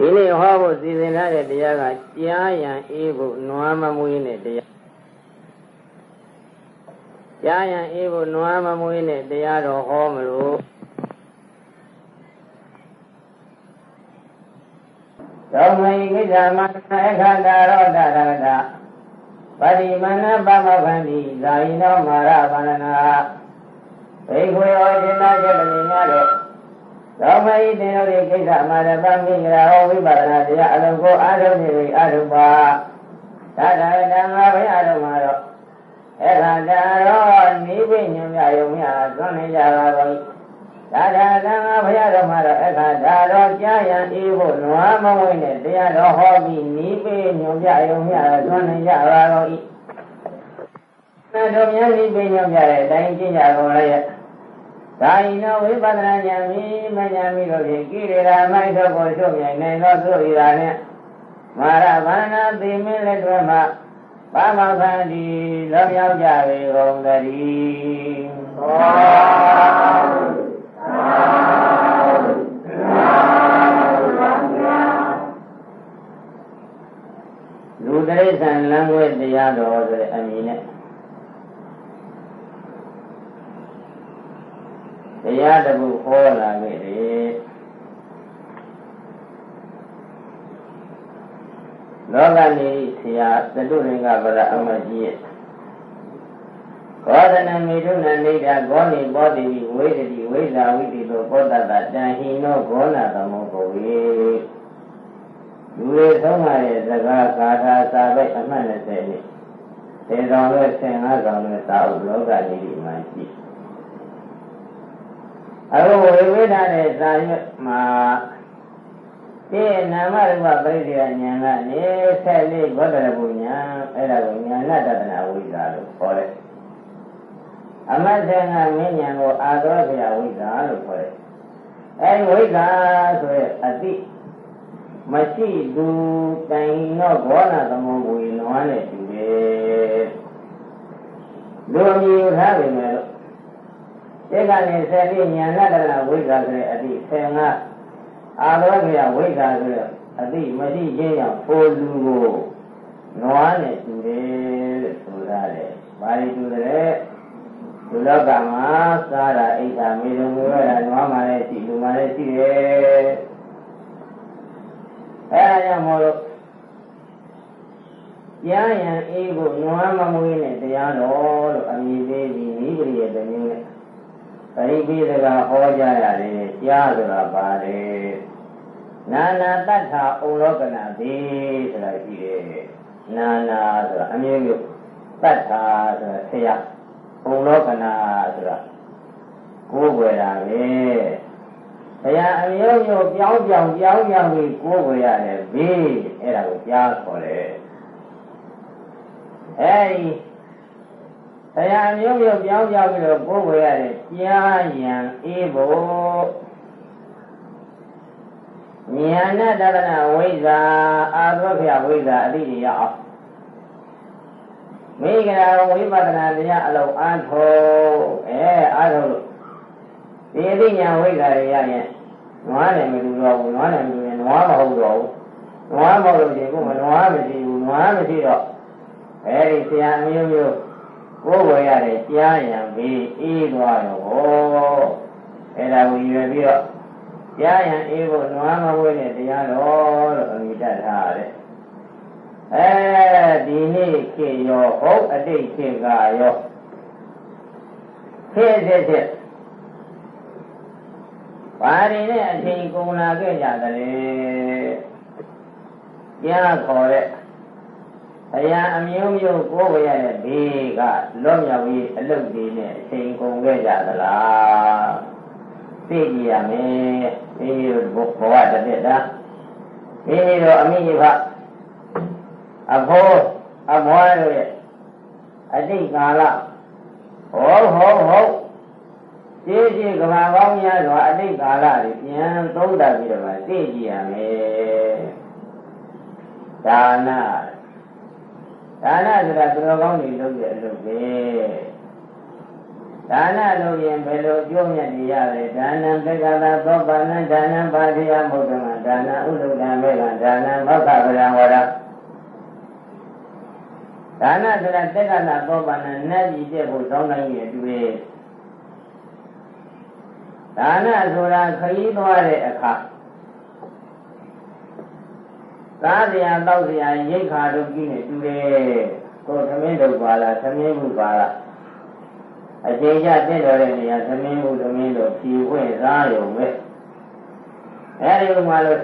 ဒီနေ့ဟောဖို့စီစဉ်ထားတဲ့တရားကကြားရန်အေးဖို့နွားမမွေးနဲ့တရားကြားရန်အေးဖို့နွားမမွေးနဲ့တရားတော်ဟောမလို့သောမိကိစ္စမအခန္ဓာရောတရတပရိမဏပမဗန္တိဇာယိနောမာရဗန္နာဘေခွေဩจิตနာချက်တည်းများတဲ့ သောမဟိတေရောဒီကိစ္စမှာတပံမိဂရာဟောဝိပါဒနာတရားအလုံးကိုအာရုံနေပြီအာရုံပါသာသာတံငါဘုရားတော်မှာတော့အခါတရောနိဗ္ဗာန်ညံရယုံများသွန်နေကြပါကုန်သာသာတံငါဘုရားတော်မှာတော့အခါဒါတော့ကြားရန်အေးဖို့နွားမဝိနဲ့တရားတော်ဟောပြီးနိဗ္ဗာန်ညံရယုံများသွန်နေကြပါကုန်၏သံတော်များနိဗ္ဗာန်ညံရတဲ့အတိုင်းကျင့်ကြကုန်လည်း ဒါဤနောဝိပဿနာဉာဏ်မိမဉာဏ်မိတို့ဖြင့်ကိရိယာမိုက်သောကိုချုပ်မြိုင်နိုင်သောသူဤသာနှင့်မာရဘာနာသိမင်းလက်တွင်မှဘာမခန္ဒီလောမြောက်ကြပေကုန်တည်းလူတိရစ္ဆာန်လမ်းွယ်တရားတော်ဆိုတဲ့အမည်နဲ့ တရားတခုဟောလာခဲ့တယ်လောကနေဆရာသတုရင်္ဂဗရအမကြီးရဲ့ကောသနမိတုဏနေတာဂောနိဘောတိဝိဒတိဝိဇာဝိတိလိုပောတတတံဟိနောဂောနာသမောကိုဝေလူတွေဆုံးမရဲ့စကားကာထာစာပိတ်အမှတ်20နှစ်သေဆောင်လို့15ဆောင်လို့သာဥလောကနေဒီမှာရှိ အခုဝိဝိဒတဲ့ဇာရွတ်မှာဒီနာမရူပပရိဒေယဉာဏ်ကနေဆက်လေးဘောဓရပုညာအဲ့ဒါကိုဉာဏတတနာဝိဇ္ဇာလို့ခေါ်တယ်အမတ်ဆေငါမင်းဉာဏ်ကိုအာသောဆရာဝိဇ္ဇာလို့ခေါ်တယ်အဲ့ဝိဇ္ဇာဆိုရအတိမရှိသူတိုင်တော့ဘောနာသမုံကိုနွားနဲ့တူတယ်လူမျိုးထားပြီမ ယ်လို့ဒီကနေဆယ်ပြီးညာဏတရဝိဇ္ဇာဆိုတဲ့အတိ15အာလောကရဝိဇ္ဇာဆိုတဲ့အတိမရှိခြင်းကြောင့်ပိုလူကိုနွားနဲ့တူတယ်လို့ဆိုရတယ်။ဘာလို့တူတယ်။ဒီလောကမှာစားတာအိတ်တာမေရုံမျိုးရတာနွားမှလည်းရှိလူမှလည်းရှိတယ်။အဲဒါကြောင့်မို့လို့ကြားရန်အေးကိုနွားမမွေးနဲ့တရားတော်လို့အမည်သေးပြီးနိဗ္ဗာန်ရဲ့တမျိုးနဲ့ ပရိပိသကဟောကြရတယ်ကြားဆိုတာပါတယ်နာနာတ္ထာဩလောကနာတိဆိုတာရှိတယ်နာနာဆိုတာအမျိုးမျိုးတတ္ထာဆိုတာဆရာဩလောကနာဆိုတာကိုးကွယ်တာပဲဆရာအမျိုးမျိုးပြောင်းပြောင်းပြောင်းပြောင်းပြီးကိုးကွယ်ရတယ်ဘေးအဲ့ဒါကိုကြားခေါ်တယ်အဲဒီ တရားမျိုးမျိုးပြောင်းပြောင်းပြီးတော့ပို့ဝေရတယ်ကြားရန်အေးဖို့ဉာဏတရဏဝိဇ္ဇာအာသောခယဝိဇ္ဇာအတိရအောင်မိဂရာဝိပဿနာတရားအလုံးအားထုတ်အဲအားထုတ်လို့ဒီအတိညာဝိဇ္ဇာတွေရရင်နွားတယ်မလူတော့ဘူးနွားတယ်မလူရင်နွားမဟုတ်တော့ဘူးနွားမဟုတ်လို့ဒီကုမနွားမရှိဘူးနွားမရှိတော့အဲဒီဆရာမျိုးမျိုး ကိုယ်ဝယ်ရတယ်ကြားရံပြီးအေးသွားတော့ဟောအဲ့ဒါကိုရွယ်ပြီးတော့ကြားရံအေးဖို့နွားမဝဲတဲ့တရားတော်လို့အမိတတ်ထားတယ်အဲဒီနေ့ခေရောဟုတ်အတိတ်ခေကရောခေဖြစ်ဖြစ်ဘာတွေနဲ့အချိန်ကုန်လာခဲ့ကြတယ်ကြားခေါ်တဲ့ တရားအမျိုးမျိုးကိုယ်ဝရတဲ့ဘေးကလွတ်မြောက်ရေးအလုပ်တွေနဲ့အချိန်ကုန်ခဲ့ကြသလားသိကြရမယ်မိမိတို့ဘဝတစ်နှစ်တာမိမိတို့အမိဘအဖိုးအမွားတို့ရဲ့အတိတ်ကာလဟောဟောဟောရှင်းရှင်းကဘာကောင်းများစွာအတိတ်ကာလတွေပြန်သုံးသပ်ပြီးတော့သိကြရမယ်ဒါန ဒါနဆိုတာသူတော်ကောင်းတွေလုပ်တဲ့အလုပ်ပဲဒါနလို့ရင်ဘယ်လိုအကျိုးမြတ်တွေရလဲဒါနံသက္ကတာသောပါဏံဒါနံပါတိယမုဒ္ဓမဒါနံဥဒ္ဒံမေကဒါနံမောက္ခပရံဝရဒါနဆိုတာသက္ကတာသောပါဏံနတ်ကြီးတဲ့ဖို့သောင်းတိုင်းရဲ့တူရဲ့ဒါနဆိုတာခရီးသွားတဲ့အခါ သားစရာတောက်စရာရိတ်ခါတို့ကြီးနေတူတယ်ကိုသမင်းတို့ပါလားသမင်းမှုပါလားအချိန်ကျတင့်တော်တဲ့နေရာသမင်းမှုသမင်းတို့ဖြီဝဲသားရုံပဲအဲဒီဥမာလို့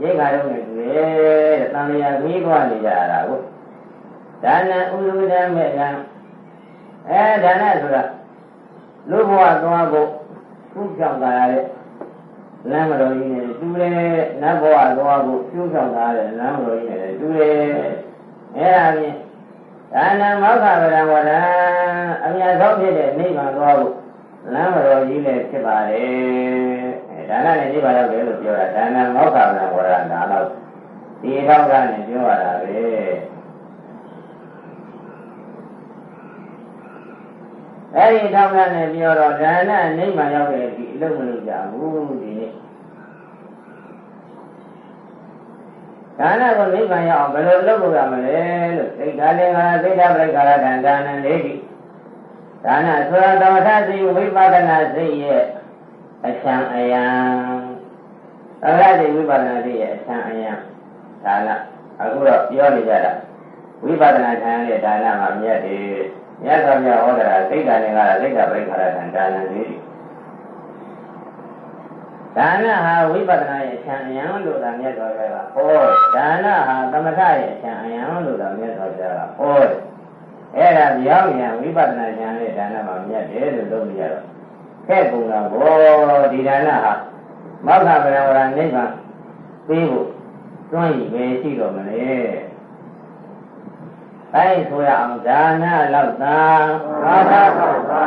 ရိတ်ခါတို့နေတူတယ်တဲ့တန်လျာကြီးကွာနေကြတာကိုဒါနဥဒုဒမေကံအဲဒါနဆိုတာလူဘဝသွားဖို့ခုကြောင့်လာရတဲ့လမ်းမတော်ကြီးနဲ့ တူတယ်နတ်ဘဝသွားဖို့ပြုဆောင်လာတဲ့လမ်းမတော်ကြီးနဲ့တူတယ်အဲဒါဖြင့်ဒါနမောက္ခဗရံဝရံအမြတ်ဆုံးဖြစ်တဲ့နိဗ္ဗာန်သွားဖို့လမ်းမတော်ကြီးလည်းဖြစ်ပါတယ်အဲဒါနနဲ့နိဗ္ဗာန်ရောက်တယ်လို့ပြောတာဒါနမောက္ခဗရံဝရံဒါတော့ဒီထောက်ကနေပြောရတာပဲအဲ့ဒီထောက်ကနေပြောတော့ဒါနနိဗ္ဗာန်ရောက်တဲ့ဒီအလုံးမလို့ကြဘူးဒီနေ့ ဒါနကိုနိဗ္ဗာန်ရောက်အောင်ဘယ်လိုလုပ်လို့ရမလဲလို့သိက္ခာလင်္ကာသိက္ခာပရိက္ခာရတန်ဒါနလေးဒီဒါနဆိုတာသမထစိတ်ဝိပဿနာစိတ်ရဲ့အချံအယံသမထစိတ်ဝိပဿနာစိတ်ရဲ့အချံအယံဒါနအခုတော့ပြောနေကြတာဝိပဿနာခံရတဲ့ဒါနမှာမြတ်တယ်မြတ်စွာဘုရားဟောတာသိက္ခာလင်္ကာသိက္ခာပရိက္ခာရတန်ဒါနလေး ဒီဒါနဟာဝိပဿနာရဲ့အချံအယံလို့သာမြတ်စွာဘုရားကဟောဒါနဟာသမထရဲ့အချံအယံလို့သာမြတ်စွာဘုရားကဟောတယ်အဲ့ဒါပြောင်းရင်ဝိပဿနာဉာဏ်နဲ့ဒါနမှာမြတ်တယ်လို့လုပ်ရတော့ခက်ကုန်တာဘောဒီဒါနဟာမောက္ခဗရဝရနိဗ္ဗာန်ပြီးဖို့တွန်းရည်ပဲရှိတော့မလဲအဲဆိုရအောင်ဒါနလောက်သာသာသာသောသာ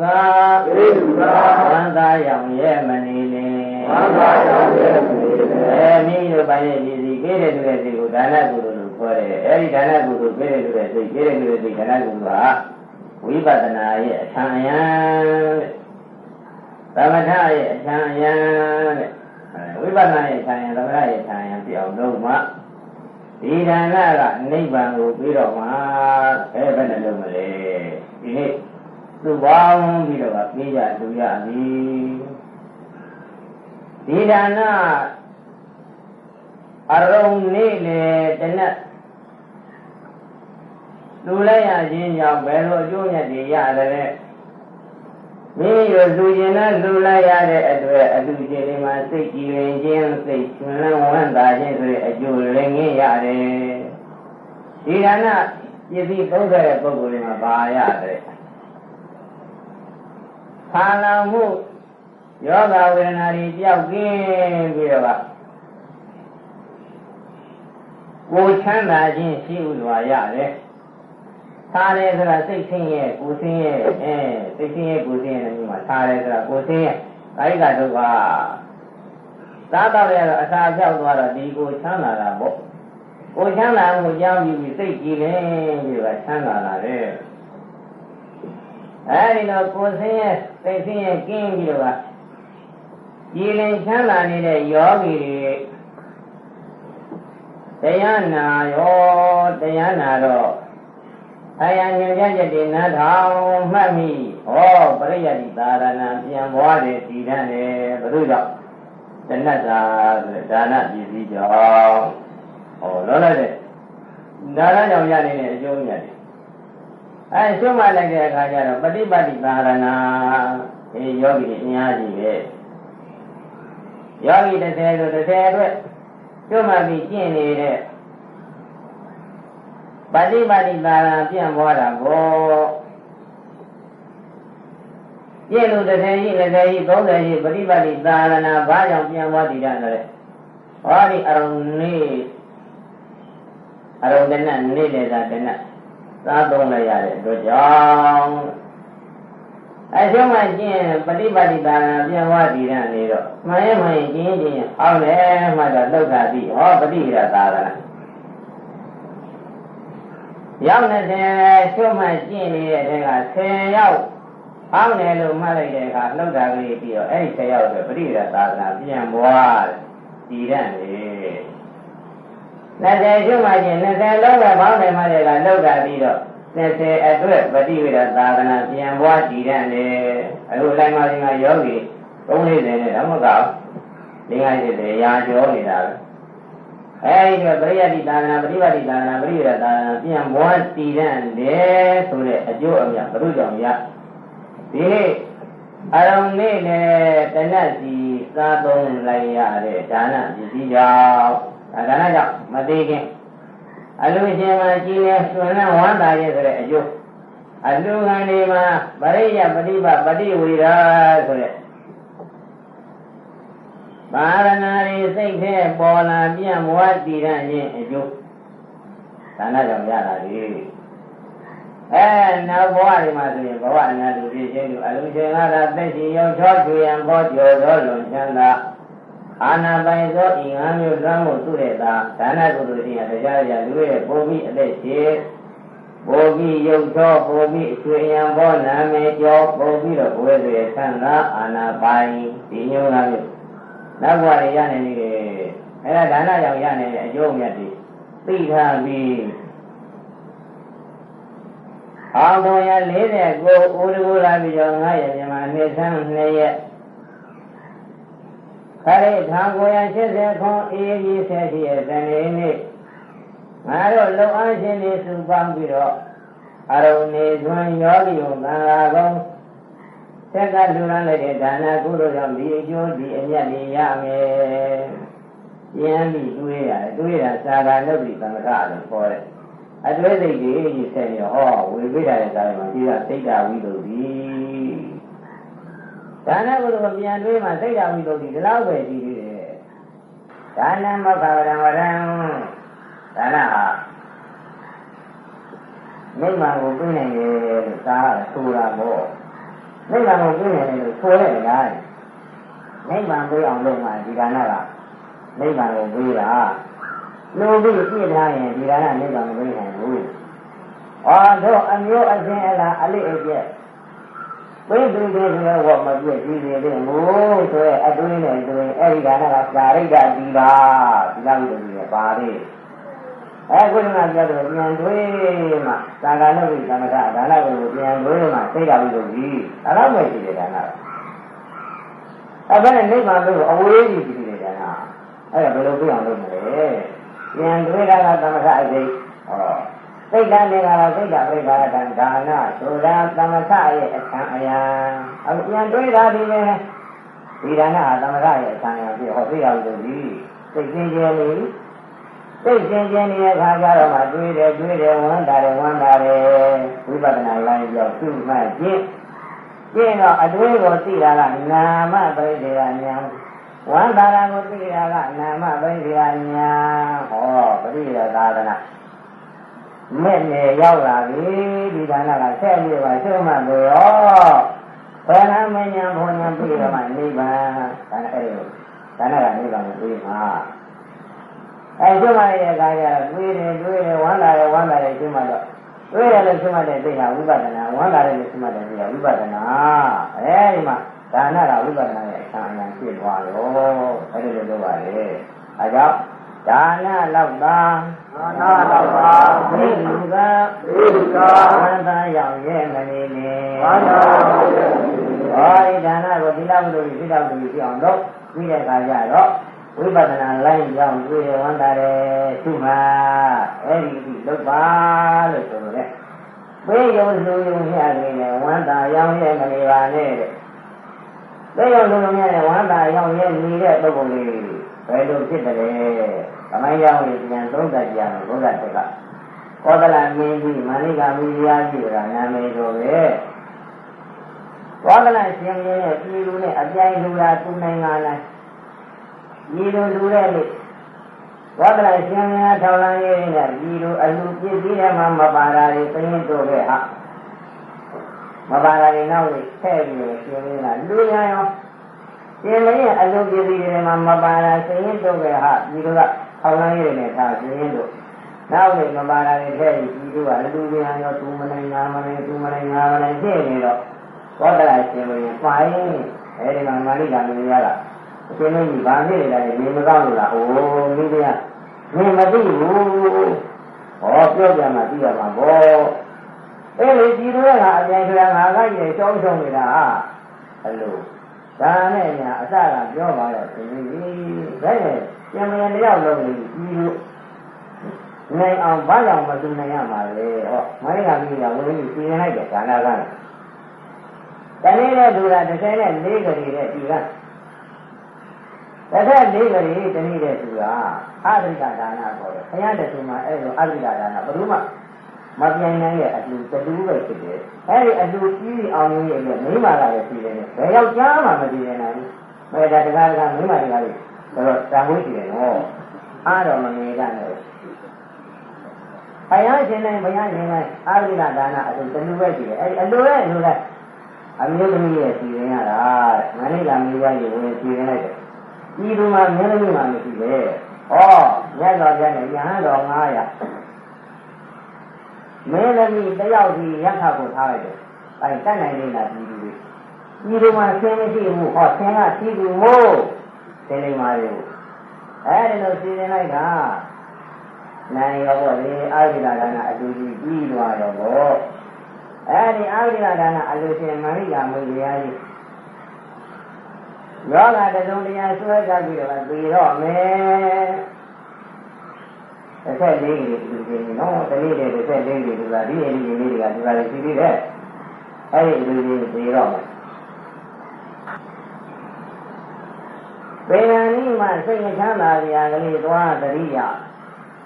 ဣတုကဣတုကဝန္တာရောင်ရဲ့မနေလေဝန္တာရောင်ရဲ့မနေလေအဲမိတို့ပိုင်းရဲ့ဒီစီကိတဲ့တူတဲ့စီကိုဒါနကုသိုလ်လို့ခေါ်တယ်အဲဒီဒါနကုသိုလ်ကိတဲ့တူတဲ့စိတ်ကိတဲ့တူတဲ့စိတ်ဒါနကုသိုလ်ဟာဝိပဿနာရဲ့အထံအယံတဲ့သမထရဲ့အထံအယံတဲ့ဝိပဿနာရဲ့အထံအယံသမထရဲ့အထံအယံပြောင်းလို့မှဒီဒါနကနိဗ္ဗာန်ကိုပြီးတော့မှအဲဘယ်နဲ့လုပ်မလဲဒီနေ့ သူ့ပေါင်းပြီးတော့ပြေးကြလူရပြီဒီဒါနအရုံနေ့လေတနက်လူလိုက်ရခြင်းကြောင့်ဘယ်လိုအကျိုးမြတ်တွေရတယ်မိမိတို့လူကျင်တဲ့လူလိုက်ရတဲ့အတွက်အတူကျင်ဒီမှာစိတ်ကြည်ရင်ခြင်းစိတ်ရှင်လန်းဝမ်းသာခြင်းဆိုတဲ့အကျိုးလည်းငင်းရတယ်ဒီဒါနပစ္စည်းသုံးတဲ့ပုဂ္ဂိုလ်တွေမှာပါရတယ် ခန္ဓာမှုယောဂဝေဒနာတွေပြောက်ကင်းပြီးတော့ကိုချမ်းသာခြင်းရှိဥစွာရတယ်ထားတယ်ဆိုတာစိတ်ဆင်းရဲကိုဆင်းရဲအဲစိတ်ဆင်းရဲကိုဆင်းရဲတဲ့မျိုးမှာထားတယ်ဆိုတာကိုဆင်းရဲကာယကဒုက္ခသာတော့ရတော့အစာဖြောက်သွားတော့ဒီကိုချမ်းသာတာပေါ့ကိုချမ်းသာမှုကြောင်းပြီးစိတ်ကြည်လင်ပြီးတော့ချမ်းသာလာတယ် အဲဒီတော့ကိုဆင်းရဲစိတ်ဆင်းရဲကင်းပြီးတော့ကြည်လင်ချမ်းသာနေတဲ့ယောဂီတွေတရားနာရောတရားနာတော့အာယညဉ့်ရချက်တွေနားထောင်မှတ်မိဟောပရိယတိသာရဏပြန်ပွားတယ်တည်တတ်တယ်ဘုရုကြောင့်တဏ္ဍတာဒါနပစ္စည်းကြောင့်ဟောလောလိုက်တဲ့ဒါနကြောင့်ရနေတဲ့အကျိုးမြတ်တွေ အဲရှုမှတ်လိုက်တဲ့အခါကျတော့ပฏิပတ်တိသာရဏအေးယောဂီအများကြီးပဲယောဂီ30ဆို30အတွက်ရှုမှတ်ပြီးကျင့်နေတဲ့ပฏิပါတိသာရပြန့်ပွားတာကိုပြည့်လို့တစ်ထည်ကြီး20ကြီး30ကြီးပฏิပါတိသာရဏဘာကြောင့်ပြန့်ပွားတည်တာလဲဟောဒီအရုံနေအရုံတနတ်နေတဲ့သာတနတ် သာသုံးလိုက်ရတဲ့အတွက်ကြောင့်အရှုံးမှကျင့်ပฏิပါတိသာရဏပြန့်ပွားတည်တာနေတော့မှန်ရင်မှန်ရင်ကျင့်ချင်းအောင်တယ်မှတော့လောက်တာပြီဟောပฏิရသာရဏရောက်20ရှုမှတ်ကျင့်နေတဲ့ထဲက10ရောက်အောင်းတယ်လို့မှတ်လိုက်တဲ့အခါလှုပ်တာကလေးပြီးတော့အဲ့ဒီဆက်ရောက်ဆိုပရိယသာသနာပြန်ပွားတည်တဲ့နေ 20ကျွမှချင်း20လုံးပဲဘောင်းတယ်မှတဲ့ကလှုပ်တာပြီးတော့20အတွက်ပရိယသာသနာပြန်ပွားတည်တဲ့နေအခုလိုက်မှဒီမှာယောဂီ340နဲ့တော့မကောက်၄50ရာကျော်နေတာပဲအဲဒီတော့ပရိယတိသာသနာပရိပတ်တိသာသနာပရိယသာသနာပြန်ပွားတည်တဲ့နေဆိုတဲ့အကျိုးအမြတ်ဘုရုကြောင့်ရဒီနေ့အရုံနေ့နဲ့တဏှတ်စီစားသုံးလိုက်ရတဲ့ဒါနပစ္စည်းကြောင့် ဒါနကြောင့်မသေးခင်အလူရှင်မှာကြီးနေဆွမ်းလန်းဝမ်းသာရဲ့ဆိုတဲ့အကျိုးအလူခံဒီမှာပရိယပฏิပပฏิဝေရာဆိုတဲ့ပါရဏာရီစိတ်ထဲပေါ်လာပြန့်မွားတည်ရခြင်းအကျိုးဒါနကြောင့်ရတာလေအဲနောက်ဘဝတွေမှာဆိုရင်ဘဝအနာတူပြည့်ချင်းလူအလုံးရှင်ကသာသက်ရှိရောက်ချောချွေရန်ပေါ်ကျော်သောလွန်ချမ်းသာ အာနာပိုင်သောဤငါမျိုးလွမ်းမှုသူတဲ့သာဒါနကုသိုလ်ရှင်ရတရားရလူရဲ့ပုံပြီးအသက်ရှိပုံပြီးရုပ်ချောပုံပြီးအချွေရန်ပေါ်နာမည်ကျော်ပုံပြီးတော့ဘဝတွေဆန္ဒအာနာပိုင်ဒီညုံကမျိုးနောက်ဘဝတွေရနေနေတယ်အဲဒါဒါနကြောင့်ရနေတဲ့အကျိုးအမြတ်တွေသိထားပြီးအောင်တော်ရ40ကိုဦးတကူလာပြီးတော့9ရက်မြန်မာနှစ်ဆန်း2ရက် ခရိထာကိုရ80ခွန်အေးကြီးဆက်ရှိရဲ့ဇနေနေ့ငါတို့လုံအားရှင်နေစုပေါင်းပြီးတော့အရုံနေသွန်ယောဂီကိုသံဃာကုန်းဆက်ကလူရန်လိုက်တဲ့ဒါနကုသိုလ်ကြောင့်ဒီအကျိုးဒီအမြတ်တွေရမယ်။ဉာဏ်ပြီးတွေးရတယ်တွေးတာသာဂာနုပ္ပိသမထလို့ခေါ်တယ်အတွေ့အသိကြီးကြီးဆက်ပြီးဟောဝေပိတာတဲ့ကားမှာဒီကစိတ်ဓာဝိသုဒ္ဓိ ဒါနကုသိုလ်ပြန်တွေးမှစိတ်ဓာဝိသုဒ္ဓိဒီလောက်ပဲရှိသေးတယ်ဒါနမောက္ခဝရံဝရံဒါနဟာနိဗ္ဗာန်ကိုပြနိုင်တယ်လို့သာဆိုတာပေါ့နိဗ္ဗာန်ကိုပြနိုင်တယ်လို့ဆိုတဲ့လားနိဗ္ဗာန်ပြအောင်လုပ်မှဒီဒါနကနိဗ္ဗာန်ကိုပြတာလူပြီးပြည့်ထားရင်ဒီကရနိဗ္ဗာန်မသိနိုင်ဘူး။အော်တို့အမျိုးအစဉ်အလားအလိအကျက် ဝိသုဒေဆိုတဲ့ဝတ်မပြည့်ပြီးနေတဲ့ငိုးဆိုရဲ့အတွင်းနဲ့အတွင်းအဲ့ဒီကရကသာရိတ္တဒီပါဒီလောက်တည်းရပါလေ။အခုကပြောတော့ပြန်တွေးမှသာဂနုပိသမထဒါနကိုပြန်တွေးမှသိတာပြီးလို့ဒီဒါတော့မရှိတဲ့ဒါန။အဲ့ဒါနဲ့နိဗ္ဗာန်လို့အဝေးကြီးရှိတဲ့ဒါန။အဲ့ဒါဘယ်လိုပြအောင်လုပ်မလဲ။ပြန်တွေးတာကသမထအစိတ်ဟော စိတ်ဓာတ်တွေကတော့စိတ်ဓာတ်ပြိပါဒံဒါနဆိုတာသမထရဲ့အခမ်းအရာအခုပြန်တွေးတာဒီပဲဒီဒါနဟာသမထရဲ့အခမ်းအရာပြဟောသိရလို့ဒီစိတ်ကျင်ကျင်လေးစိတ်ကျင်ကျင်နေတဲ့အခါကျတော့မှတွေးတယ်တွေးတယ်ဝမ်းသာတယ်ဝမ်းသာတယ်ဝိပဿနာလိုင်းကြောင့်သူ့မှကျင့်ကျင့်တော့အတွေးကိုသိတာကနာမပရိဒေယဉာဏ်ဝန္တာရကိုသိတာကနာမပရိယာညာဟောပရိယာသာသနာ မဲ့နေရောက်လာပြီဒီဒါနကဆက်ပြီးပါရှုမှတ်လို့ရောဘယ်နာမညာဘုံညာပြီးတော့မှနိဗ္ဗာန်ဒါနဲ့အဲ့ဒီဒါနကနိဗ္ဗာန်ကိုပြီးမှာအဲရှုမှတ်ရတဲ့အခါကျတော့တွေးတယ်တွေးတယ်ဝန္တာရဝန္တာရရှုမှတ်တော့တွေးရတယ်ရှုမှတ်တဲ့သိဟာဝိပဿနာဝန္တာရရှုမှတ်တဲ့သိဟာဝိပဿနာအဲဒီမှာဒါနကဝိပဿနာရဲ့အဆံအရင်ဖြစ်သွားရောအဲ့ဒီလိုလုပ်ပါလေအဲကြောင့် ဒါနလောက်သာဒါနလောက်သာသိလူကသိလူကဝန္တာရောက်ရဲ့မနေနေဝန္တာရောက်ရဲ့ဟောဒီဒါနကိုဒီလောက်လို့ဒီလောက်လို့ပြအောင်တော့ပြီးတဲ့အခါကျတော့ဝိပဿနာလိုင်းကြောင့်တွေ့ရဝန္တာတယ်သူမှာအဲ့ဒီဒီလောက်ပါလို့ဆိုလို့လေဘေးယုံလူယုံရနေတယ်ဝန္တာရောက်ရဲ့မနေပါနဲ့တဲ့သိရုံလုံးလုံးများနဲ့ဝမ်းသာရောက်ရဲ့နေတဲ့ပုဂ္ဂိုလ်လေးဘယ်လိုဖြစ်တယ်လဲ။ သမိုင်းရောက်ရင်ပြန်သုံးသပ်ကြရမယ်ဘုရားတက်ကကောသလမင်းကြီးမန္လိကမိဖုရားကြီးကနာမည်တော်ပဲ။ကောသလရှင်ရဲ့ပြည်လူနဲ့အပြိုင်လူရာသူနိုင်ငံလိုက်ဤလိုလူတဲ့လေကောသလရှင်များထောက်လန်းရေးနဲ့ဤလိုအလူပြည့်စည်ရမှမပါတာတွေသိရင်တို့ပဲဟာ။မပါတာတွေနောက်လေးထည့်ပြီးရှင်ရင်းကလူရန်ရောရှင်မင်းရဲ့အလုံးပြည်ပြည်တွေမှာမပါတာရှင်ရင်းတို့ပဲဟာဒီလိုက ထောင်လန်းရည်နဲ့ထားရှင်ရင်းတို့နောက်လေးမပါတာတွေထည့်ပြီးဒီလိုကလူရန်ရောသူမနိုင်ငါမနိုင်သူမနိုင်ငါမနိုင်ဖြစ်နေတော့ဘောဓရာရှင်ဝင်ပါရင်အဲဒီမှာမာလိကမင်းရတာအရှင်မင်းကြီးဗာဖြစ်နေတာလေနေမကောင်းလို့လားဟိုမိသေးရမင်းမသိဘူးဟောပြောပြမှသိရမှာဗောအဲ့ဒီဒီလိုကအပြန်ခရာငါကကြီးရှောင်းရှုံးနေတာအလို ဒါနဲ့ညာအစကပြောပါတော့ရှင်ကြီးဒါနဲ့ပြန်ပြန်တယောက်လုံးကြီးဒီလိုနိုင်အောင်ဘာကြောင့်မသူနိုင်ရမှာလဲဟောမိုင်းကမိကဝင်ပြီးပြင်လိုက်တယ်ဒါနာကတနေ့တဲ့လူကတစ်ဆယ်နဲ့လေးကလေးတဲ့ဒီကတစ်ဆယ်လေးကလေးတနေ့တဲ့သူကအဒိကဒါနာခေါ်တယ်ဘုရားတဆူမှာအဲ့လိုအဒိကဒါနာဘယ်သူမှ မပြိုင်နိုင်ရဲ့အတူတူပဲဖြစ်တယ်အဲ့ဒီအတူကြီးအောင်ကြီးရဲ့မိမလာရဲ့ပြည်တယ်ဘယ်ယောက်ျားမှမပြည်နိုင်ဘူးမဲဒါတကားတကားမိမတွေကလေတော့တန်ဖိုးရှိတယ်နော်အားတော်မငယ်ကနေဘုရားရှင်တိုင်းဘုရားရှင်တိုင်းအာရိကဒါနအတူတူပဲရှိတယ်အဲ့ဒီအလိုရဲ့အလိုလိုက်အမျိုးသမီးရဲ့စီရင်ရတာမန္တလေးကမိဘကြီးဝင်စီရင်လိုက်တယ်ဒီလိုမှမင်းသမီးမှမရှိပဲဩမြတ်စွာဘုရားနဲ့ယဟန်တော်900 မင်းသမီးတယောက်ဒီရက်ခကိုထားလိုက်တယ်အဲတတ်နိုင်နေတာဒီလိုဒီလိုမှဆင်းမရှိဘူးဟောဆင်းကရှိဘူးမို့ဆင်းနေပါလေအဲဒီလိုစီရင်လိုက်တာနိုင်ရောပေါ့လေအာရိကဒါနအတူကြီးပြီးသွားတော့ပေါ့အဲဒီအာရိကဒါနအလူရှင်မရိကမွေရားကြီးယောဂတစုံတရားဆွဲကြပြီးတော့ပြီးတော့မယ် တစ်ဆက်လေးကြီးဒီဒီနော်တလေးတွေတစ်ဆက်လေးကြီးဒီကဒီအလေးလေးတွေကဒီပါလေရှိသေးတယ်အဲဒီအလူကြီးပြီးတော့မယ်ပေရန်ဤမှာစိတ်မချမ်းသာစရာကလေးသွားတရိယာ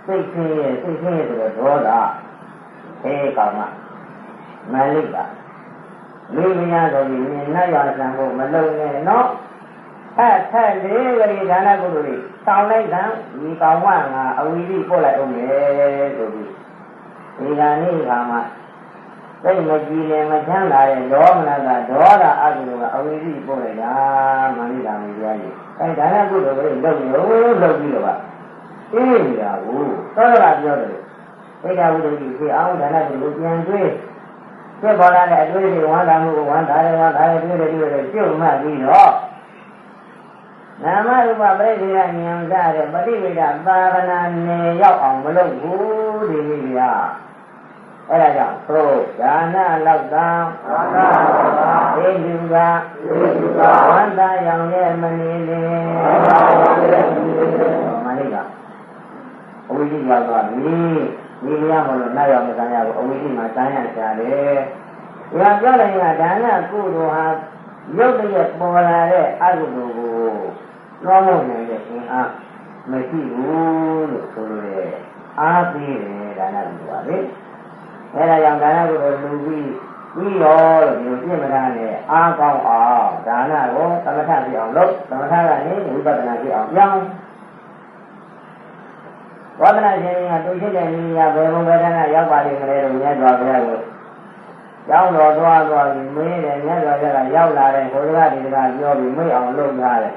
စိတ်ဆင်းရဲစိတ်ဆင်းရဲဆိုတော့ဒေါသအဲကောင်မမလိကလူမရဆိုပြီးနတ်ရဆံဖို့မလုံနဲ့နော် အဲ့ထက်လေးကလေးဒါနကုသိုလ်တွေတောင်းလိုက်တာဒီကောင်မငါအဝီကြီးပို့လိုက်အောင်မယ်ဆိုပြီးဒီကနေ့ခါမှာစိတ်မကြည်ရင်မချမ်းသာတဲ့ဒေါမနကဒေါသအကုသိုလ်ကအဝီကြီးပို့လိုက်တာမန္တိတာမေတရားကြီးအဲဒါနကုသိုလ်တွေလုပ်လို့လုပ်ပြီးတော့အေးနေတာကိုသောရကပြောတယ်ဣဒ္ဓဝိဒ္ဓကြီးဖြစ်အောင်ဒါနကုသိုလ်ပြန်တွေးဖြစ်ပေါ်လာတဲ့အတွေ့အကြုံဝမ်းသာမှုကိုဝမ်းသာတယ်ဝမ်းသာတယ်တွေ့တယ်တွေ့တယ်ပြုတ်မှတ်ပြီးတော့ နာမရူပပရိသေယဉာဏ်စားတဲ့ပฏิဝေဒသာသနာနယ်ရောက်အောင်မလုပ်ဘူးဒီနည်းကအဲ့ဒါကြောင့်သို့ဒါနလောက်သာဒါနလောက်သာဧလူကဧလူကဝန္တာရောင်ရဲ့မနေလေဝန္တာရောင်ရဲ့မနေလေမလေးကအဝိဇ္ဇာသွားပြီဒီရမလို့နောက်ရောက်မဆန်းရဘူးအဝိဇ္ဇာမှာဆန်းရရှာတယ်။ဒီကပြောလိုက်ရင်ဒါနကုသိုလ်ဟာရုပ်တရက်ပေါ်လာတဲ့အကုသိုလ်ကို လွှမ်းမိုးနိုင်တဲ့အင်အားမရှိဘူးလို့ဆိုရဲအားသေးတယ်ဒါနကုသိုလ်ပါလေ။အဲဒါကြောင့်ဒါနကုသိုလ်လူပြီးပြီးရောလို့ဒီလိုပြင့်မထားနဲ့အားကောင်းအောင်ဒါနကိုသမထပြအောင်လုပ်သမထကနေဝိပဿနာပြအောင်ပြောင်းဝဒနာရှင်ကတူရှိတဲ့နည်းကဘယ်ဘုံဘယ်တန်းကရောက်ပါလိမ့်မလဲလို့မြတ်စွာဘုရားကိုကျောင်းတော်သွားသွားပြီးမေးတယ်မြတ်စွာဘုရားကရောက်လာတဲ့ဘုရားဒီကပြောပြီးမေးအောင်လုပ်ထားတယ်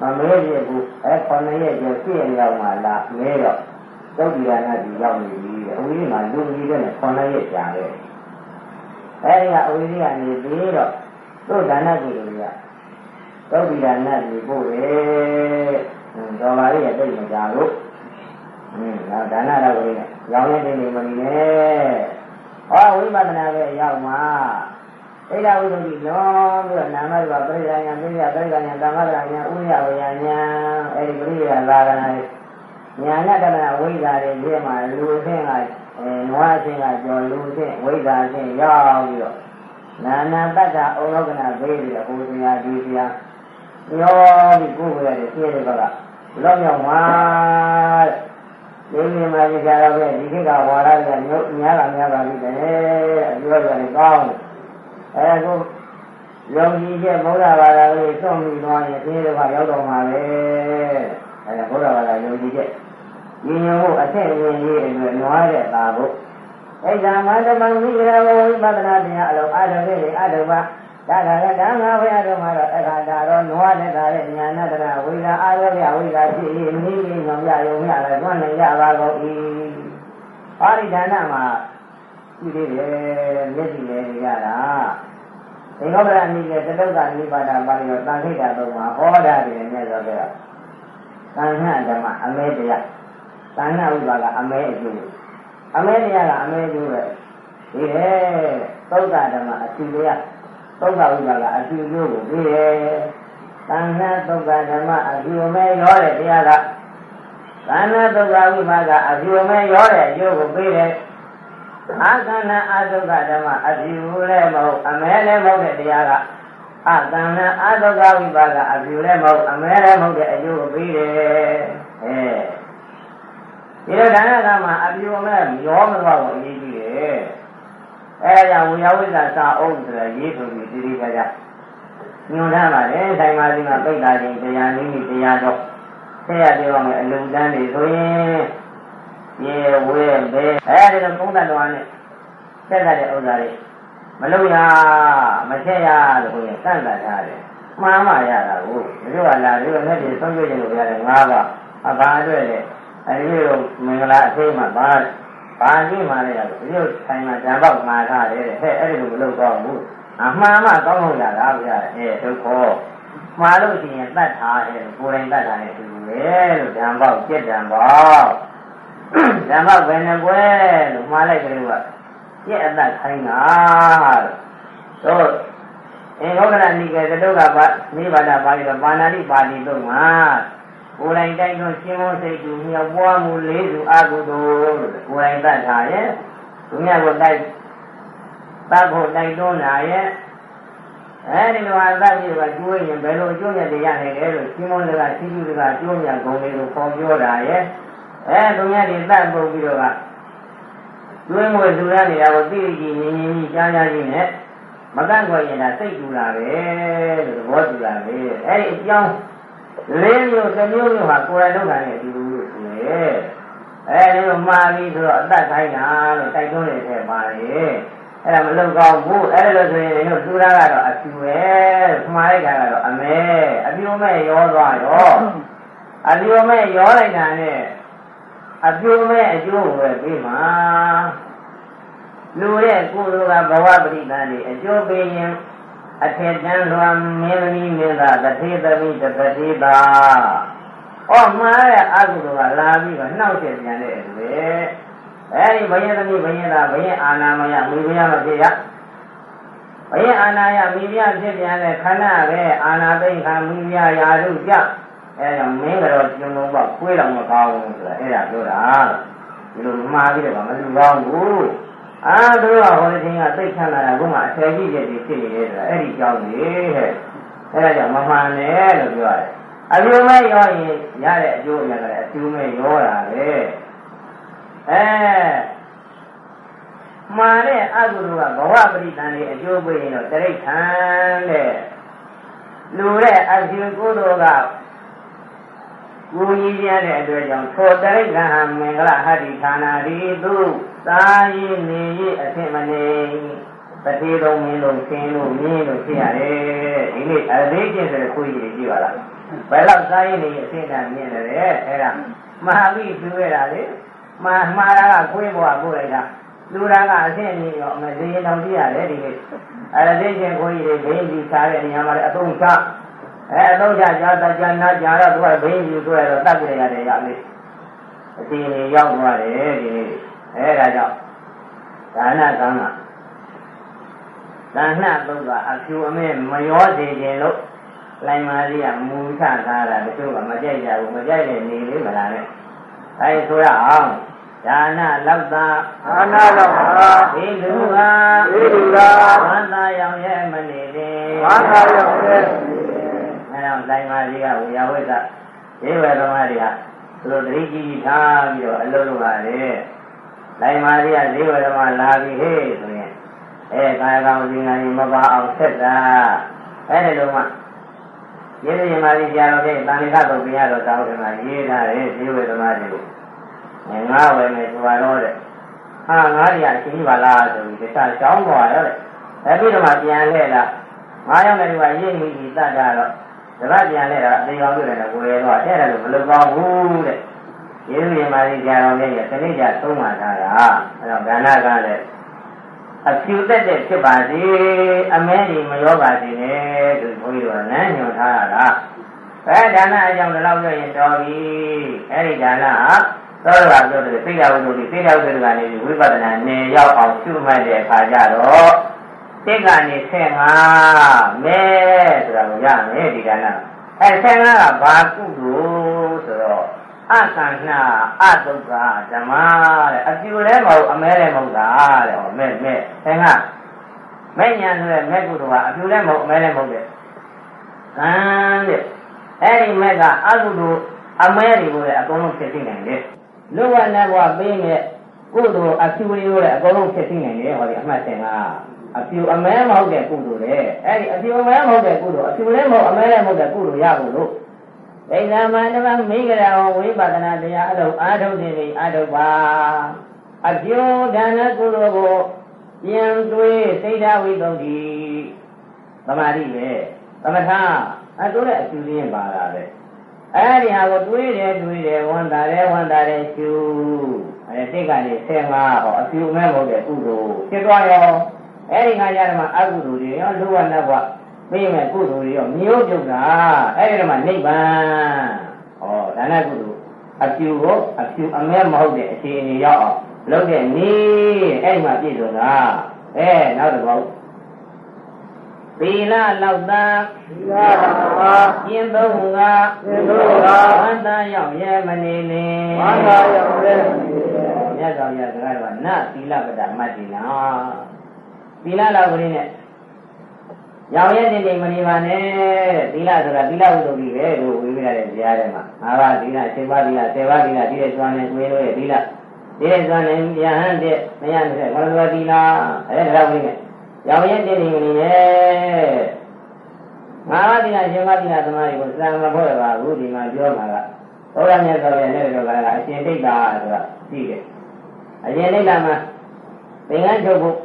မမေးပြဘူးအဲခொနရဲ့ကျော်ပြည့်ရောက်မှလာမေးတော့သုတ်ဒီယာနာဒီရောက်နေပြီအဝိဇ္ဇာလူကြီးတဲ့ခொနရဲ့ကြာတယ်အဲဒီကအဝိဇ္ဇာနေပြီးတော့သူ့ဒါနကုသိုလ်ကသုတ်ဒီယာနာဒီပို့တယ်တော်ပါလေရဲ့တိတ်မကြလို့อืมတော့ဒါနတော်ကိုလည်းရောင်းနေတဲ့နေမနေနဲ့ဟောဝိပဿနာပဲရောက်မှာ ဣဒ္ဓဝိသုတိလုံးပြီးတော့နာမရူပပရိယာညာပိရိယပရိယာညာကာမဂရညာဥရဝေယညာအဲဒီပရိယာလာကနာညာနဲ့တမနာဝိဇ္ဇာတွေပြည့်မှာလူအချင်းကအဲနွားအချင်းကကြော်လူအချင်းဝိဇ္ဇာအချင်းရောက်ပြီးတော့နာနာတတ္တဩလောကနာဘေးပြီးတော့ဘုရားဒီတရားပြောပြီးကိုယ်ကိုယ်ရတယ်သိရတဲ့ဘက်ကလောမြောက်မှာတဲ့ဒီနေ့မှကြာတော့ပဲဒီခေတ်ကဝါရတွေကမျိုးများလာများပါပြီတဲ့အပြောရတယ်ကောင်း အဲခုယုံကြည်ချက်ဘုရားဘာသာလေးသွန့်ပြီးသွားရင်ဒီလိုကရောက်တော့မှာပဲအဲဘုရားဘာသာယုံကြည်ချက်ညီညွတ်မှုအထက်ရင်ကြီးအတွက်နွားတဲ့သာဖို့ဣဒ္ဓမတမံမိဂရဝဝိပဿနာတရားအလုံးအာရုံလေးအာရုံပါဒါကလည်းဒါငါဘုရားတို့မှာတော့အခါတာတော့နွားတဲ့တာတဲ့ညာနာတရာဝိသာအာရောပြဝိသာဖြစ်၏မိမိညောင်ရယုံရလည်းတွန်းနေရပါကုန်၏ပါရိဒါနမှာ ရှိသေးတယ်မျက်စိလည်းရတာဒီကောပရနိကေသတုကနိပါဒပါဠိတော်သံခိတသုံးမှာဟောတာတည်းမြတ်စွာဘုရားသံဃာဓမ္မအမဲတရားသံဃာဥပါကအမဲအကျိုးအမဲတရားကအမဲအကျိုးပဲဒီဟဲ့သုဒ္ဓဓမ္မအကျိုးတရားသုဒ္ဓဥပါကအကျိုးကျိုးကိုပြီးတယ်သံဃာသုဒ္ဓဓမ္မအကျိုးမဲရောတဲ့တရားကသံဃာသုဒ္ဓဥပါကအကျိုးမဲရောတဲ့အကျိုးကိုပြီးတယ် အာသနာအာဒုက္ခဓမ္မအဖြူလည်းမဟုတ်အမဲလည်းမဟုတ်တဲ့တရားကအသနာအာဒုက္ခဝိပါကအဖြူလည်းမဟုတ်အမဲလည်းမဟုတ်တဲ့အကျိုးကိုပြီးတယ်အဲဒီတော့ဒါနကမှာအဖြူအမဲရောမသွားဘူးအရေးကြီးတယ်အဲဒါကြောင့်ဝိယဝိဇ္ဇာစာအုပ်ဆိုတာရေးဆိုပြီးတိတိကျကျညွှန်ထားပါတယ်ဆိုင်ပါဒီမှာပိတ်တာချင်းတရားနည်းနည်းတရားတော့ဆက်ရပြောမယ်အလုံတန်းတွေဆိုရင် ရေဝဲဘဲအဲဒီတော့သုံးတတ်တော်နဲ့ဆက်တတ်တဲ့ဥစ္စာတွေမလုပ်ရမချက်ရလို့ကိုရင်စန့်တတ်ထားတယ်မှားမှရတာကိုဒီလိုကလာဒီလိုနဲ့ဒီဆုံးပြခြင်းလို့ရတယ်ငါးပါးအဘာအတွက်လဲအဲဒီလိုမင်္ဂလာအထိမှပါဘာကြည့်မှလည်းရတယ်ဒီလိုဆိုင်မှာဇံပေါက်မှာထားတယ်တဲ့ဟဲ့အဲ့ဒီလိုမလုပ်တော့ဘူးအမှန်မှကောင်းလို့ရတာဗျာအဲဒုက္ခမှားလို့ရှိရင်တတ်ထားတယ်ကိုယ်တိုင်တတ်တာနဲ့တူတယ်လို့ဇံပေါက်ကြက်ဇံပေါက် ဓမ္မဘယ်နှပွဲလို့မှားလိုက်ကလေးကပြည့်အသက်ခိုင်းတာတို့အင်္ဂုတ္တရနိကေသတုကပါနိဗ္ဗာန်ပါဠိတော်ပါဏာတိပါဠိတို့မှာကိုယ်တိုင်တိုင်းသောရှင်းဝစိတ်သူမြောက်ပွားမှုလေးစုအကုသိုလ်လို့ကိုယ်တိုင်တတ်ထားရဲ့သူများကိုတိုက်တတ်ဖို့တိုက်တွန်းလာရဲ့အဲဒီလိုအသက်ကြီးကကျွေးရင်ဘယ်လိုအကျိုးရတရားနိုင်လဲလို့ရှင်းဝစကားရှိသူစကားကျိုးမြတ်ဂုံလေးကိုပေါ်ပြောတာရဲ့ အဲသူများတွေတတ်ပုတ်ပြီးတော့ကကျွေးမွေလူရနေတာကိုသိကြည့်ငြင်းငြင်းကြီးကြားကြားကြီးနဲ့မကန့်ခွက်ရင်ဒါစိတ်တူလာပဲလို့သဘောတူလာပဲအဲဒီအကြောင်းလေးမျိုးတစ်မျိုးမျိုးဟာကိုယ်တိုင်လုပ်တာနဲ့အတူတူလို့ဆိုရဲအဲဒီလိုမှားပြီးဆိုတော့အသက်ဆိုင်တာလို့တိုက်တွန်းနေတယ်ပါလေအဲ့ဒါမလုပ်ကောင်းဘူးအဲ့ဒါလို့ဆိုရင်တို့တူတာကတော့အဖြူပဲမှားလိုက်တာကတော့အမဲအပြိုမဲ့ရောသွားရောအပြိုမဲ့ရောလိုက်တာနဲ့ အပြိုမဲ့အကျိုးပဲပြီးမှာလူရဲ့ကိုယ်တို့ကဘဝပရိသတ်တွေအကျိုးပေးရင်အထေတန်းလွန်မင်းသမီးမင်းသားတထေသမီးတပတိပါ။အော်မှားရဲ့အကုသိုလ်ကလာပြီးတော့နှောက်ချက်ပြန်တဲ့လူပဲ။အဲဒီဘယင်းသမီးဘယင်းသားဘယင်းအာနာမယမိဖုရားမဖြစ်ရ။ဘယင်းအာနာယမိဖုရားဖြစ်ပြန်တဲ့ခဏပဲအာနာသိခံမိဖုရားယာရုကြ။ အဲဒါမင်းကတော့ကျုံလုံးပေါ့ခွေးတော်မကောင်းဘူးဆိုတာအဲ့ဒါပြောတာ။ဒီလိုမှားပြီးတော့မလူကောင်းဘူး။အာသူတို့ကဟိုဒီချင်းကသိချမ်းလာတာကမှအထယ်ကြီးတဲ့ဒီဖြစ်နေတယ်ဆိုတာအဲ့ဒီကြောင်းကြီးတဲ့အဲ့ဒါကြောင့်မမှန်နဲ့လို့ပြောရတယ်အပြုံးမဲ့ရောရင်ရတဲ့အကျိုးအမြတ်ကလည်းအပြုံးမဲ့ရောတာပဲအဲမှားတဲ့အကုသိုလ်ကဘဝပရိသန်လေးအကျိုးပေးရင်တော့တရိဋ္ဌာန်တဲ့လူတဲ့အရှင်ကုသိုလ်က ကိုကြီးရတဲ့အတွက်ကြောင့်သောတရိဋ္ဌာန်မင်္ဂလဟတ္တိဌာနာဒီသူသာယိနေယိအဖြစ်မနေတတိတော်မင်းတို့ဆင်းလို့မြင်းလို့ဖြစ်ရတယ်ဒီနေ့အသေးချင်းဆိုတဲ့ခွေးကြီးတွေကြည့်ပါလားဘယ်တော့သာယိနေယအဖြစ်တာမြင်တယ်အဲ့ဒါမဟာမိသူရတာလေမှာမှားတာကခွေးဘဝပို့လိုက်တာလူတာကအဆင့်နေရောမသေးရင်တော့ကြည့်ရတယ်ဒီနေ့အသေးချင်းခွေးကြီးတွေဘိန်းကြီးစားတဲ့နေရာမှာလည်းအသုံးချ အဲအသုံးချကြာတကြနာကြာတော့သူကဘိန်းကြီးဆိုရတော့တတ်ကြရတယ်ရလေအစီအရင်ရောက်သွားတယ်ဒီနေ့အဲဒါကြောင့်ဒါနကံကဒါနသုတ်ကအဖြူအမဲမရောစေခြင်းလို့လိုင်မာလေးကမူချထားတာတချို့ကမကြိုက်ကြဘူးမကြိုက်တဲ့နေလေးမလားနဲ့အဲဆိုရအောင်ဒါနလောက်သာအာနာလောကဒီလူကဒီလူကဝန္တာရောင်ရဲ့မနေသေးဘာသာရောက်တဲ့အဲတော့ လိုင်မာလေးကဝေယဝိသဒေဝသမားတွေကသူတို့တတိကြီးထားပြီးတော့အလုပ်လုပ်ရတယ်လိုက်မာရီကဈေးဝယ်ဓမ္မလာပြီဟေးဆိုရင်အဲကာယကံဝိညာဉ်မပါအောင်ဆက်တာအဲဒီလိုမှယေရယမာရီကြာတော့တဲ့တန်ခါတော့ပြရတော့တောင်းတယ်မှာရေးထားတယ်ဈေးဝယ်ဓမ္မတွေကိုအဲငါဝယ်မယ်ဆိုတော့တဲ့ဟာငါးရအချင်းကြီးပါလားဆိုပြီးတခြားရှောင်းသွားတော့တဲ့အဲပြီးတော့မှပြန်လှည့်လာငါးရောက်တဲ့လူကရိပ်မိပြီးတတ်တာတော့ တပတ်ပြန်လှည့်တာအသေးကောင်းတွေ့တယ်ကိုယ်ရောအဲ့ဒါလို့မလုပ်ပါဘူးတဲ့ယေရုယမာရီကြာတော်ရဲ့တနေ့ကျသုံးမှထားတာအဲတော့ကဏ္ဍကလည်းအဖြူသက်တဲ့ဖြစ်ပါစေအမဲဒီမရောပါစေနဲ့သူဘုန်းကြီးတို့ကလမ်းညွှန်ထားရတာအဲဒါနအကြောင်းဒီလောက်ပြောရင်တော်ပြီအဲဒီဒါနဟာသောတာပြောတယ်သိရဝိသုဒ္ဓိသိရဝိသုဒ္ဓကနေဝိပဿနာနေရောက်အောင်ရှုမှတ်တဲ့အခါကျတော့ တစ်ကနေ15မဲဆိုတာကိုရမယ်ဒီဒါနအဲ15ကဘာကုသိုလ်ဆိုတော့အခန္ဓာအတုက္ခဓမ္မတဲ့အပြူလဲမဟုတ်အမဲလဲမဟုတ်တာတဲ့ဟောမဲ့မဲ့ဆင်ကမဲ့ညာဆိုတဲ့မဲ့ကုသိုလ်ကအပြူလဲမဟုတ်အမဲလဲမဟုတ်တဲ့ကံတဲ့အဲ့ဒီမဲ့ကအကုသိုလ်အမဲတွေကိုလည်းအကုန်လုံးဖြစ်သိနိုင်တယ်လူဝနဘဝပေးမဲ့ကုသိုလ်အပြူလေးကိုလည်းအကုန်လုံးဖြစ်သိနိုင်တယ်ဟောဒီအမှတ်ဆင်က အပြူအမဲမဟုတ်တဲ့ကုသိုလ်လေအဲ့ဒီအပြူအမဲမဟုတ်တဲ့ကုသိုလ်အပြူလဲမဟုတ်အမဲလဲမဟုတ်တဲ့ကုသိုလ်ရဖို့လို့ဒိဋ္ဌာမန္တမမိဂရာဝိပဿနာတရားအလုံးအာထုတ်နေပြီအာထုတ်ပါအပြိုဒါနကုသိုလ်ကိုပြန်တွေးစိတ်ဓာဝိသုဒ္ဓိသမာဓိပဲသမထအတူတဲ့အကျူရင်းပါတာပဲအဲ့ဒီဟာကိုတွေးတယ်တွေးတယ်ဝန်တာတယ်ဝန်တာတယ်ရှုအဲစိတ်ကနေ15ဟောအပြူမဲ့မဟုတ်တဲ့ကုသိုလ်ဖြစ်သွားရော အဲ့ဒီခါကျတော့အကုသိုလ်တွေရောလူဝနဘဝပြီးမဲ့ကုသိုလ်တွေရောမျိုးပြုတ်တာအဲ့ဒီတော့မှနိဗ္ဗာန်ဟောဒါနကုသိုလ်အပြူကိုအပြူအမဲမဟုတ်တဲ့အခြေအနေရောက်အောင်လုပ်တဲ့နည်းအဲ့ဒီမှာပြည့်စုံတာအဲနောက်တစ်ခေါက်သီလလောက်သာဒီလာပါကျင့်သုံးကသင်တို့ကဝန္တာရောက်ရဲ့မနေလင်ဘာသာရောက်တဲ့မြတ်စွာဘုရားစကားတော်ကနသီလပဒမတ္တိနာ သီလလောက်ကလေးနဲ့ရောင်ရဲ့တင်တင်မနေပါနဲ့သီလဆိုတာသီလဝိသုဒ္ဓိပဲလို့ဝေပြရတဲ့ဇာတ်ထဲမှာ၅ပါးသီလ7ပါးသီလ10ပါးသီလဒီတဲ့ကျွမ်းနဲ့ကျွေးလို့ရဲ့သီလဒီတဲ့ကျွမ်းနဲ့ယဟန်တဲ့မယနဲ့ခရဝသီလအဲဒါတော့ဝင်ခဲ့ရောင်ရဲ့တင်တင်မနေနဲ့ငါးပါးသီလ7ပါးသီလသမားတွေကိုစံမဖို့ရပါဘူးဒီမှာပြောမှာကဘုရားမြတ်စွာဘုရားနဲ့တော့ကအရှင်ဒိဋ္ဌာဆိုတာရှိတယ်အရှင်ဒိဋ္ဌာမှာသင်္ကန်းချုပ်ဖို့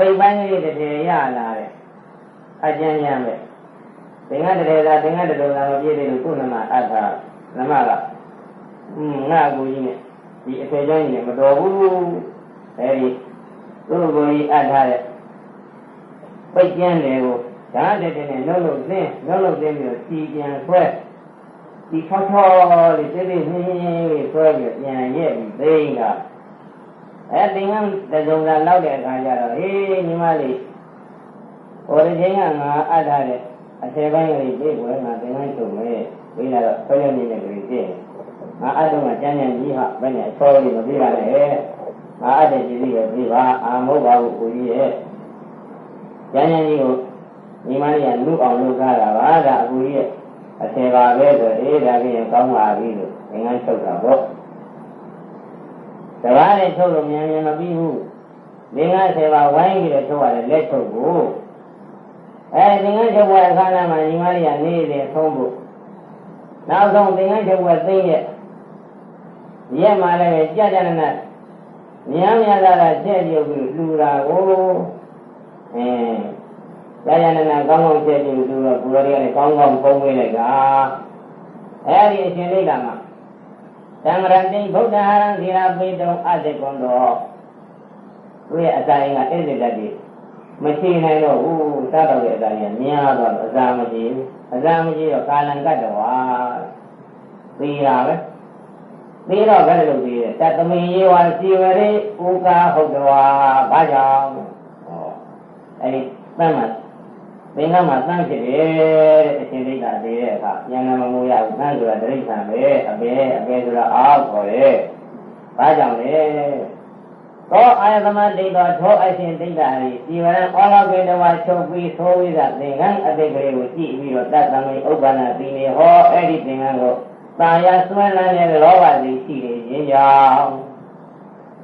ပိတ်ပိုင်းလေးတစ်ထည်ရလာတယ်အကျဉ်းရမ်းပဲသင်္ကန်းတစ်ထည်သာသင်္ကန်းတစ်လုံးသာမပြည့်တယ်လို့ခုနကအပ်တာနမကอืมငါအကူကြီးနဲ့ဒီအထည်ကျမ်းကြီးနဲ့မတော်ဘူးအဲဒီသူ့ကိုကြီးအပ်ထားတဲ့ပိတ်ကျန်းတယ်ကိုဓာတ်တဲ့တဲ့နဲ့နှုတ်လို့သင်းနှုတ်လို့သင်းပြီးတော့စီပြန်ဆွဲဒီထောထောလေးတိတိနှင်းလေးဆွဲပြီးပြန်ရဲ့ပြီးသိင်းတာ အဲသင်္ကန်းတစ်စုံသာလောက်တဲ့အခါကျတော့ဟေးညီမလေးဟိုဒီချိန်ကငါအပ်ထားတဲ့အထည်ပိုင်းလေးပြေွယ်ငါသင်္ကန်းချုပ်မယ်ပြီးလာတော့ဆွဲရနေတဲ့လူကြီးငါအပ်တော့မှကျန်းကျန်းကြီးဟာဘယ်နဲ့အချောလေးမပြေးပါနဲ့ငါအပ်တဲ့ကြီးလေးကိုပြေးပါအာမဟုတ်ပါဘူးကိုကြီးရဲ့ကျန်းကျန်းကြီးကိုညီမလေးကလူအောင်လုပ်ကြတာပါဒါအကူကြီးရဲ့အထည်ပါပဲဆိုအေးဒါပြင်ကောင်းပါပြီလို့သင်္ကန်းချုပ်တာပေါ့ တကားနဲ့ထုတ်လို့မြန်မြန်မပြီးဘူးသင်္ကန်းဆယ်ပါဝိုင်းပြီးတော့ထုတ်ရတယ်လက်ထုတ်ကိုအဲသင်္ကန်းချုပ်ဘွယ်အခါလာမှာညီမလေးကနေတယ်သုံးဖို့နောက်ဆုံးသင်္ကန်းချုပ်ဘွယ်သိရဲ့ရက်မှလည်းပဲကြကြနနမြန်မြန်လာတာချက်ပြုတ်ပြီးလှူတာကိုအဲကြာကြာနာနာကောင်းကောင်းချက်ပြုလို့တော့ကိုယ်ရည်ကလည်းကောင်းကောင်းပုံပေးလိုက်တာအဲဒီအရှင်လေးကမှာ သံဃာတိဗုဒ္ဓဟာရံသီရာပိတုံအတေကွန်တော်သူရဲ့အစာရင်ကဧည့်သည်တက်ပြီးမရှိနိုင်တော့ဘူးစားတော့တဲ့အစာရင်များတော့အစာမရှိဘူးအစာမရှိတော့ကာလံကတ္တဝါသိရပဲသိတော့ဘယ်လိုသိလဲတသမင်ယေဝစီဝရိဥကာဟုတ်တော်ဘာကြောင့်ဟောအဲဒီသမ်းမှာသင်္ကန်းမှာသမ်းဖြစ်တယ်တဲ့အရှင်ဒိဋ္ဌာသေးတဲ့အခါ ဉာဏ်မမူရဘူးသမ်းဆိုတာဒိဋ္ဌာပဲအပေအပေဆိုတာအောက်ခေါ်တယ်။ဘာကြောင့်လဲ။သောအာယသမဒိဋ္ဌောသောအရှင်ဒိဋ္ဌာရီဒီဝရံဩလောကေတဝါချုပ်ပြီးသိုးဝိသသင်္ကန်းအတိတ်ကလေးကိုကြည့်ပြီးတော့တတ်သံမိဥပ္ပန္နသီနေဟောအဲ့ဒီသင်္ကန်းကိုတာယာဆွဲလန်းတဲ့လောဘစီရှိနေခြင်းကြောင့်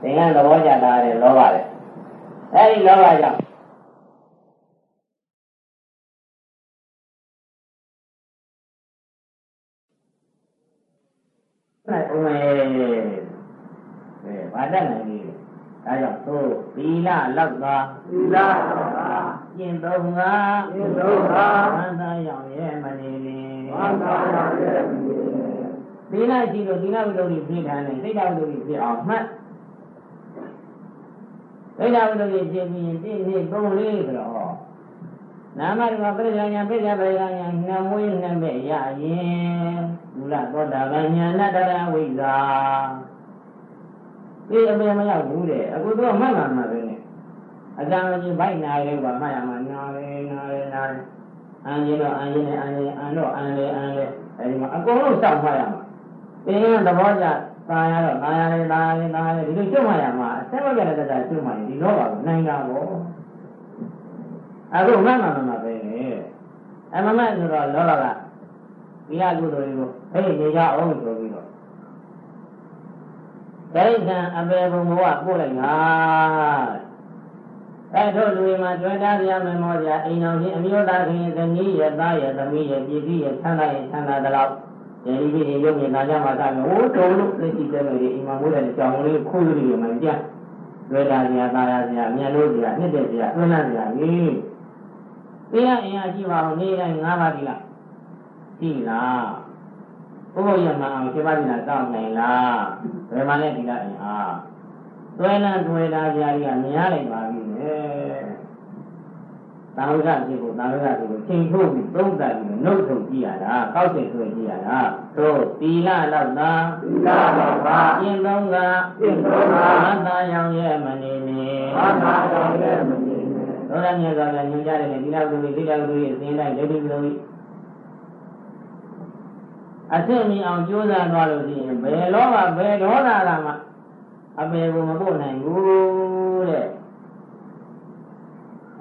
သင်္ကန်းသဘောကျတာတဲ့လောဘတဲ့အဲ့ဒီလောဘကြောင့် နိုင်ဦးမယ်အဲဘာတတ်နိုင်လဲဒါကြောင့်သို့သီလလောက်သာသီလာပါကျင့်သုံးငါသင်တို့ကသံသာရောက်ရဲ့မနေလင်ဘာသာရောက်တဲ့သီလရှိလို့သီလဝိသုဒ္ဓိဖြစ်တာနဲ့စိတ်ဓာတ်ဝိသုဒ္ဓိဖြစ်အောင်မှတ်ဒိဋ္ဌဝိတ္တိဖြစ်ပြီးရင်တိတိသုံးလေးဆိုတော့နာမရူပပရိစ္ဆာညာပိစ္ဆာပရိစ္ဆာညာနှမွေးနှမဲ့ရရင် မူလသောတာပန်ညာနတရဝိဇ္ဇာဒီအမေမရောက်ဘူးတဲ့အခုတော့မှတ်မှာမှာပဲနဲ့အတန်ကြီးဘိုက်နာရဲကမှတ်ရမှာနာရဲနာရဲနာရဲအန်ကြီးတော့အန်ကြီးနဲ့အန်ကြီးအန်တော့အန်လေအန်လေအဲဒီမှာအကုန်လုံးစောင့်မှတ်ရမှာအင်းသဘောကျตายရတော့ตายရတယ်ตายရတယ်ตายရတယ်ဒီလိုကျွတ်မှရမှာအဆက်မပြတ်တဲ့တက်ကျွတ်မှရင်ဒီလောကကိုနိုင်တာပေါ့အခုမှတ်မှာမှတ်ပဲလေအမမတ်ဆိုတော့လောကကဒီအကုသိုလ်တွေကို ဟဲ့နေကြအောင်ဆိုပြီးတော့ဒိဋ္ဌံအပေဘုံဘဝပို့လိုက်တာအဲ့တို့လူတွေမှာကျွမ်းသားရမမောကြအိမ်တော်ချင်းအမျိုးသားခင်သမီးရဲ့သားရဲ့သမီးရဲ့ပြည်ကြီးရဲ့ဆန္ဒရဲ့ဆန္ဒတလောက်ယနေ့ဒီရုပ်မြင်နာကြမှာသာမျိုးဟိုတုံလို့သိရှိတဲ့လူတွေအိမ်မှာမိုးတဲ့ကြောင်လေးခိုးလို့တွေမှကြလွယ်တာစရာသားရစရာမြန်လို့စရာနှစ်တဲ့စရာသွန်းလာစရာကြီးတရားအင်အားရှိပါအောင်နေ့တိုင်း၅ပါးဒီလားရှိလား ဘုရားရမအောင်ခြေပါးဒီလားစောင့်နိုင်လားဘယ်မှာလဲဒီလားအင်အားသွဲလန်းသွဲတာစရာကြီးကများလိုက်ပါပြီလေတာဝကဖြစ်ဖို့တာဝကဖြစ်ဖို့ချိန်ထုတ်ပြီးသုံးသပ်ပြီးနှုတ်ထုတ်ကြည့်ရတာကောက်ချက်ဆွဲကြည့်ရတာတို့တီလာတော့သာသီလတော်ပါအင်းသုံးကပြည့်စုံပါဘာသာရောင်ရဲ့မနေနေဘာသာတော်ရဲ့မင်းနဲ့သောရမြတ်စွာဘုရားညွှန်ကြားတဲ့ဒီလောက်သူဒီလောက်သူအစဉ်တိုင်းဒိဋ္ဌိကလေး အစစ်မီအောင်ကြိုးစားသွားလို့ရှိရင်ဘယ်လောကဘယ်ဒေါသကမှအပေကိုမပို့နိုင်ဘူးတဲ့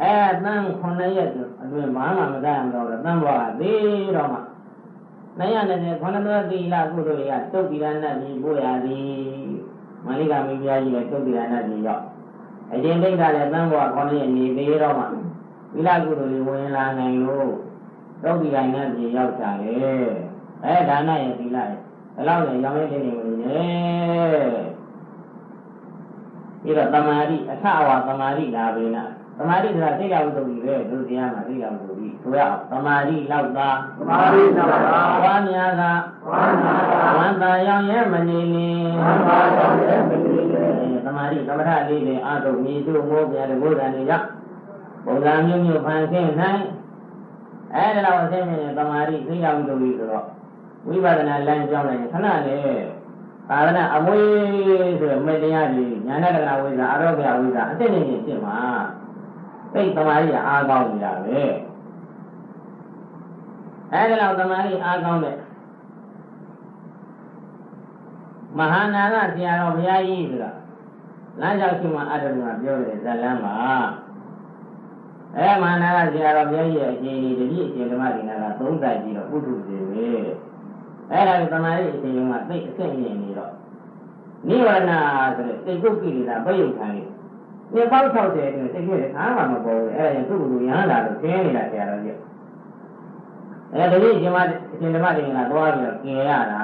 အဲတန်း9ရက်အတွင်းဘာမှမတတ်အောင်တော့တန်းဘွားကသေးတော့မှ920ခုနှစ်သောသီလကုသိုလ်တွေကတုတ်တိရဏတ်ကြီးပို့ရသည်မလိကမင်းပြားကြီးလည်းတုတ်တိရဏတ်ကြီးရောက်အရင်တိတ်ကလည်းတန်းဘွား9ရက်နေသေးတော့မှသီလကုသိုလ်တွေဝင်လာနိုင်လို့တုတ်တိရဏတ်ကြီးရောက်ကြတယ် အဲဒါနရဲ့သီလရဲ့ဘယ်လောက်လဲရောင်းရတဲ့နေဝင်နေပြီးတော့တမာတိအထအဝတမာတိလာပြီလားတမာတိဆိုတာသိရောက်လို့ဒီပဲဒုတိယမှာသိရောက်လို့ဒီဆိုရအောင်တမာတိလောက်သာသမာဓိတော်ပါဝါများကဝါနာတာဝန္တာရောင်ရဲမနေလင်ဘာသာတော်ရဲ့မင်းနဲ့တမာတိသမထလေးတွေအာထုမြေတို့မိုးပြတဲ့ဘုရားတွေကြောင့်ဘုရားမျိုးမျိုးဖန်ဆင်းနိုင်အဲဒီတော့အသိဉာဏ်တမာတိသိရောက်လို့ဒီဆိုတော့ ဝိပဿနာလမ်းကြောင်းလိုက်ခဏလေသာသနာအမွေဆိုရမေတ္တရားကြီးညာဏတကနာဝိဇ္ဇာအရောဂယဝိဇ္ဇာအတိတ်နဲ့ဖြစ်မှာသိတမာတိအားကောင်းနေတာပဲအဲဒီတော့တမာတိအားကောင်းတဲ့မဟာနာကဆရာတော်ဘုရားကြီးဆိုတာလမ်းကြောင်းရှိမှအတ္တကပြောတယ်ဇလန်းမှာအဲမဟာနာကဆရာတော်ဘုရားကြီးရဲ့အရှင်ကြီးတတိအရှင်ဓမ္မဒီနာကသုံးတိုက်ပြီးတော့ပုထုဇဉ်ပဲ အဲ့ဒါကိုတမာရီအရှင်ကသိအဆင့်မြင်နေတော့နိဝရဏဆိုတဲ့စိတ်ကုတ်ကိလေသာပြယုတ်ခံနေဒီပေါက်60တဲ့စိတ်ကြီးတဲ့အားမှမပေါ်ဘူးအဲ့ဒါရင်သူ့ကိုယ်ရဟန္တာလို့ကျင်းနေတာဆရာတော်ကြီးအဲ့ဒါတတိအရှင်မအရှင်ဓမ္မဒီနာကသွားပြီးတော့ကျင်ရတာ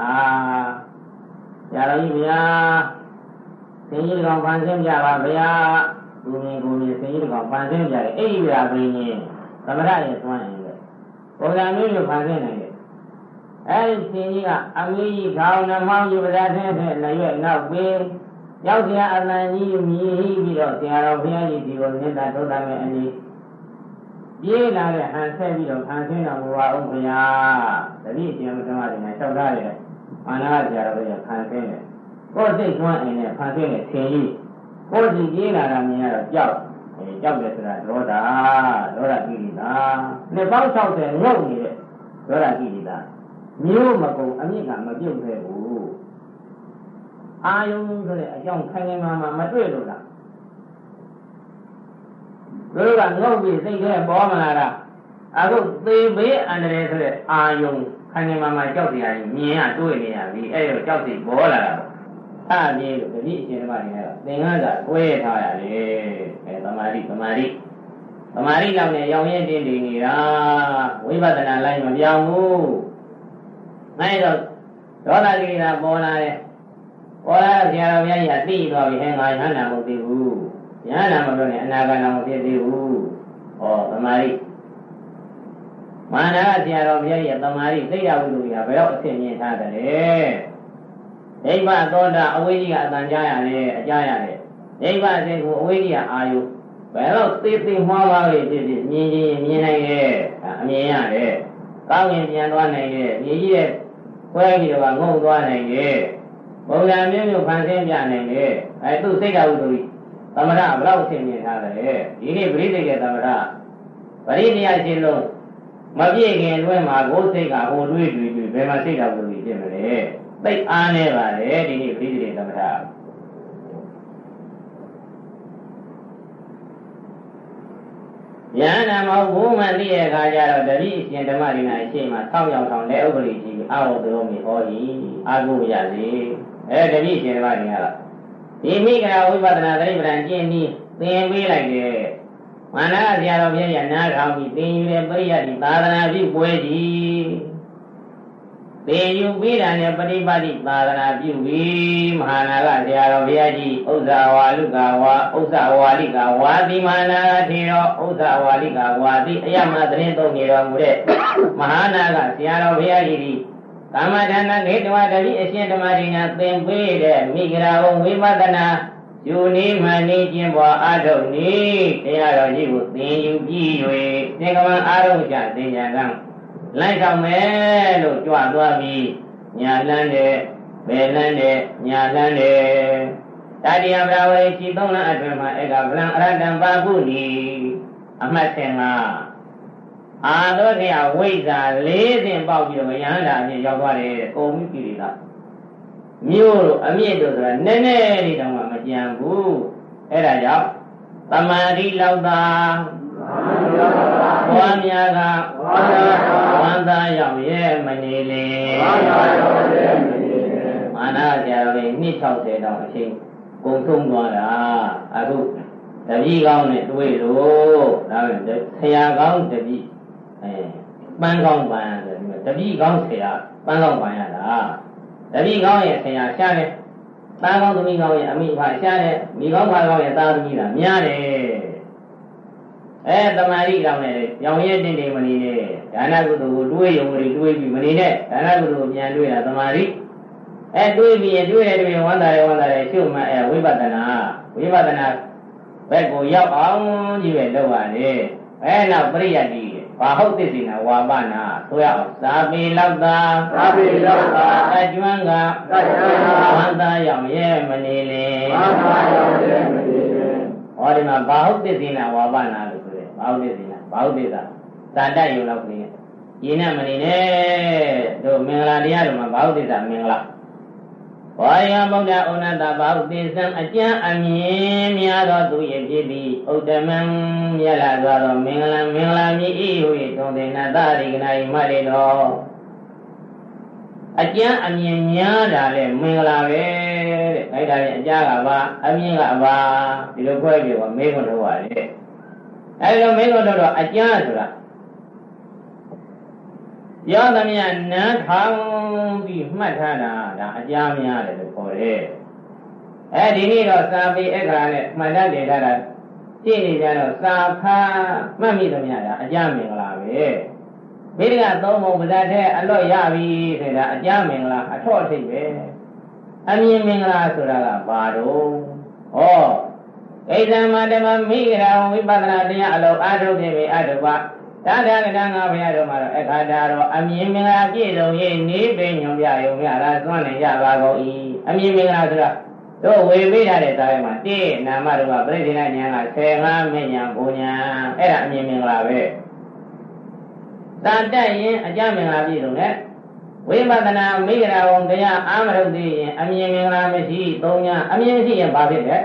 ဆရာတော်ကြီးဗျာသင်ကြီးကောင်ပန်ဆင်းကြပါဗျာကိုမြင်ကိုမြင်သင်ကြီးကောင်ပန်ဆင်းကြတယ်အဲ့ဒီဗျာဘင်းကြီးသမထရဲ့သွမ်းရင်လေဘုရားမျိုးမျိုးပန်ဆင်းနိုင်တယ် အဲဒီရှင်ကြီးကအမေကြီးခေါင်းနှမောင်းယူပဒါတဲ့တဲ့လည်းရွက်နောက်ပြီးရောက်စရာအလံကြီးမြည်ပြီးတော့ဆရာတော်ဘုရားကြီးဒီကိုမြတ်တာထုတ်တာမဲ့အနည်းပြေးလာတဲ့ဟန်ဆက်ပြီးတော့ခံဆင်းတော်မူပါဦးဘုရားတတိအရှင်မသမတွေနဲ့လျှောက်ထားတယ်အာနာဆရာတော်ဘုရားခံဆင်းတယ်ကိုယ်စိတ်သွမ်းအင်းနဲ့ခံဆင်းတဲ့ဆင်ကြီးကိုယ်စီပြေးလာတာမြင်ရတော့ကြောက်အဲကြောက်တယ်ဆိုတာဒေါသဒေါသကိလေသာနှစ်ပေါင်း60ငုတ်နေတဲ့ဒေါသကိလေသာ မျိုးမကုံအမြင့်ကမပြုတ်ခဲ့ဘူးအာယုံဆိုတဲ့အကြောင်းခိုင်ခိုင်မာမာမတွေ့လို့လားသူတို့ကငုတ်ပြီးစိတ်ထဲပေါ်မလာတာအခုသေဘေးအန္တရာယ်ဆိုတဲ့အာယုံခိုင်ခိုင်မာမာကြောက်တရားကြီးမြင်ရတွေ့နေရပြီအဲ့တော့ကြောက်စိတ်ပေါ်လာတာပေါ့အဲ့ဒီလိုတတိအရှင်ဓမ္မတွေကတော့သင်္ဃာကကွဲထားရတယ်အဲသမာဓိသမာဓိသမာဓိလောက်နဲ့ရောင်ရင်တင်းတည်နေတာဝိပဿနာလိုက်မပြောင်းဘူး နိုင်တော့ဒေါသကိလေသာပေါ်လာတယ်ပေါ်လာဆရာတော်ဘုရားကြီးကသိသွားပြီဟဲ့ငါရဟန္တာမဟုတ်သေးဘူးရဟန္တာမပြောနဲ့အနာဂတ်မဖြစ်သေးဘူးဟောသမာဓိမာနကဆရာတော်ဘုရားကြီးကသမာဓိသိရဝိသုရိယဘယ်တော့အဆင့်မြင့်ထားတယ်ဒိဗ္ဗသောတာအဝိဇ္ဇိကအတန်ကြားရတယ်အကြားရတယ်ဒိဗ္ဗစိတ်ကိုအဝိဇ္ဇာအာယုဘယ်တော့သိသိမှားပါလေဖြစ်ဖြစ်မြင်ချင်းမြင်နိုင်ရဲ့အမြင်ရတယ်ကောင်းရင်ပြန်သွားနိုင်ရဲ့မြည်ကြီးရဲ့ ခွဲပြီးတော့ငုံသွားနိုင်ရဲ့ဘုရားမျိုးမျိုးဖန်ဆင်းပြနိုင်ရဲ့အဲသူစိတ်တော်သူသမထဘလောက်ဆင်မြင်ထားတယ်ဒီနေ့ပရိသေကသမထပရိတရားရှင်လို့မပြည့်ခင်တွင်မှာကိုယ်စိတ်ကဟိုတွေးတွေးတွေးဘယ်မှာစိတ်တော်သူဖြစ်မလဲသိအားနေပါလေဒီနေ့ပရိသေသမထ ယန္နာမောဘုမသိရဲ့အခါကျတော့တတိအရှင်ဓမ္မရိနာအရှိမဆောက်ရောက်ဆောင်တဲ့ဥပ္ပရိကြီးအာဟုသောမိဟောဤအာဟုရစေအဲတတိအရှင်ဓမ္မရိနာကဒီမိဂရာဝိပဿနာသတိပ္ပံကျင့်ပြီးသင်ပေးလိုက်တယ်မာနဆရာတော်ပြည့်ရနားထောင်ပြီးသင်ယူတဲ့ပရိယတ်ဒီသာသနာပြုပွဲကြီး သင်ယူပြီးတာနဲ့ပฏิပါတိသာသနာပြုပြီးမဟာနာကဆရာတော်ဘုရားကြီးဥစ္စာဝါလုကဝါဥစ္စာဝါလိကဝါတိမာနာထေရောဥစ္စာဝါလိကဝါတိအယမသတင်းသုံးနေတော်မူတဲ့မဟာနာကဆရာတော်ဘုရားကြီးဒီကာမဌာနခေတဝတတိအရှင်ဓမ္မရိညာသင်ပေးတဲ့မိဂရာဝဝိပဿနာယူနေမှနေခြင်းပေါ်အာထုတ်နေတရားတော်ကြီးကိုသင်ယူပြီး၍သင်္ကမအာရုံချသင်ညာကံ လိုက်ဆောင်မယ်လို့ကြွသွားပြီးညာလန်းတဲ့ဘယ်လန်းတဲ့ညာလန်းတဲ့တတိယဗရာဝေချီသုံးလအတွင်မှာဧကဗလံအရတံပါကုနီအမှတ်သင်္ကအာသောတေဝိဇ္ဇာ၄စဉ်ပေါက်ပြီးတော့ယဟန္တာအဖြစ်ရောက်သွားတယ်ကုံမိကိရိတာမြို့တို့အမြင့်တို့ဆိုတာနည်းနည်းလေးတောင်မှမကြံဘူးအဲ့ဒါကြောင့်တမာတိလောက်သာဘွားများက ဝန္တာရောက်ရဲ့မနေလေမာနကြရလေနှစ်60တောင်အချိန်ကုန်ဆုံးသွားတာအခုတပည့်ကောင်းနဲ့တွေ့လို့ဒါပဲဆရာကောင်းတပည့်အဲပန်းကောင်းပန်းတယ်တပည့်ကောင်းဆရာပန်းကောင်းပန်းရတာတပည့်ကောင်းရဲ့ဆရာရှားတယ်သားကောင်းသမီးကောင်းရဲ့အမိဖရှားတယ်မိကောင်းဖကောင်းရဲ့သားသမီးကများတယ် အဲတမာရီကောင်းနဲ့ရောင်ရဲတင့်တယ်မနေနဲ့ဒါနကုသိုလ်ကိုတွေးရုံတွေတွေးပြီးမနေနဲ့ဒါနကုသိုလ်ကိုပြန်တွေးတာတမာရီအဲတွေးပြီးရင်တွေးတယ်တွေးရင်ဝမ်းသာတယ်ဝမ်းသာတယ်ရှုမှအဲဝိပဿနာဝိပဿနာဘက်ကိုရောက်အောင်ကြီးပဲလုပ်ရတယ်အဲနောက်ပရိယတ်ကြီးဘာဟုတ်သစ္စေနာဝါပနာဆိုရအောင်သာပေလောက်သာသာပေလောက်သာအကျွမ်းကသတ္တနာဝန္တာရောက်ရဲ့မနေလေဘာသာရောက်တဲ့မဒီလေဟောဒီမှာဘာဟုတ်သစ္စေနာဝါပနာလို့ဆိုတယ် ဘာဟုတ်သစ္စေနာဘာဟုတ်သစ္စာသာတယုံလောက်နေရင်းနဲ့မနေနဲ့တို့မင်္ဂလာတရားတို့မှာဘာဟုတ်သစ္စာမင်္ဂလာဝါယဗုဒ္ဓဩနတဘာဟုသေသံအကျမ်းအမြင်များသောသူရဲ့ဖြစ်သည်ဥဒ္ဓမံမြတ်လာသောမင်္ဂလာမင်္ဂလာမြည်ဤဟူ၍သွန်သင်နာသရိကနာဤမလေတော်အကျမ်းအမြင်များတာလေမင်္ဂလာပဲတဲ့အဲ့ဒါရဲ့အကြကဘာအမြင်ကဘာဒီလိုခွဲပြီးတော့မေးခွန်းထုတ်ရတယ် အဲ့လိုမေးခွန်းထုတ်တော့အကျမ်းဆိုတာပြောသမျှနန်းထောင်ပြီးမှတ်ထားတာဒါအကြမ်းများတယ်လို့ခေါ်တယ်အဲဒီနေ့တော့စာပေအခရာနဲ့မှတ်တတ်တယ်ထားတာကြည့်နေကြတော့စာဖာမှတ်မိသမျှဒါအကြမ်းမင်္ဂလာပဲမိဒကသုံးပုံပဇတ်တဲ့အလွတ်ရပြီဆိုတာအကြမ်းမင်္ဂလာအထော့အထိပ်ပဲအမြင်မင်္ဂလာဆိုတာကဘာတော့ဟော ဣဇံမတမမိဂရာဝိပဿနာတရားအလုံးအာထုဖြစ်ပြီအတုပသာသာကတံငါဘုရားတော်မှာတော့အခါတာတော့အမြင်မင်္ဂလာပြည့်စုံရေးနေပင်ညွန်ပြယုံရတာသွမ်းနေကြပါကုန်၏အမြင်မင်္ဂလာဆိုတာတို့ဝေပေးထားတဲ့သားထဲမှာတိနာမတို့ကပြိဋိဒညာက15မညာဘုံညာအဲ့ဒါအမြင်မင်္ဂလာပဲတာတက်ရင်အကြမင်္ဂလာပြည့်စုံတဲ့ဝိပဿနာမိဂရာဝံတရားအာမရုပ်သိရင်အမြင်မင်္ဂလာမရှိသုံးညာအမြင်မရှိရင်ဘာဖြစ်လဲ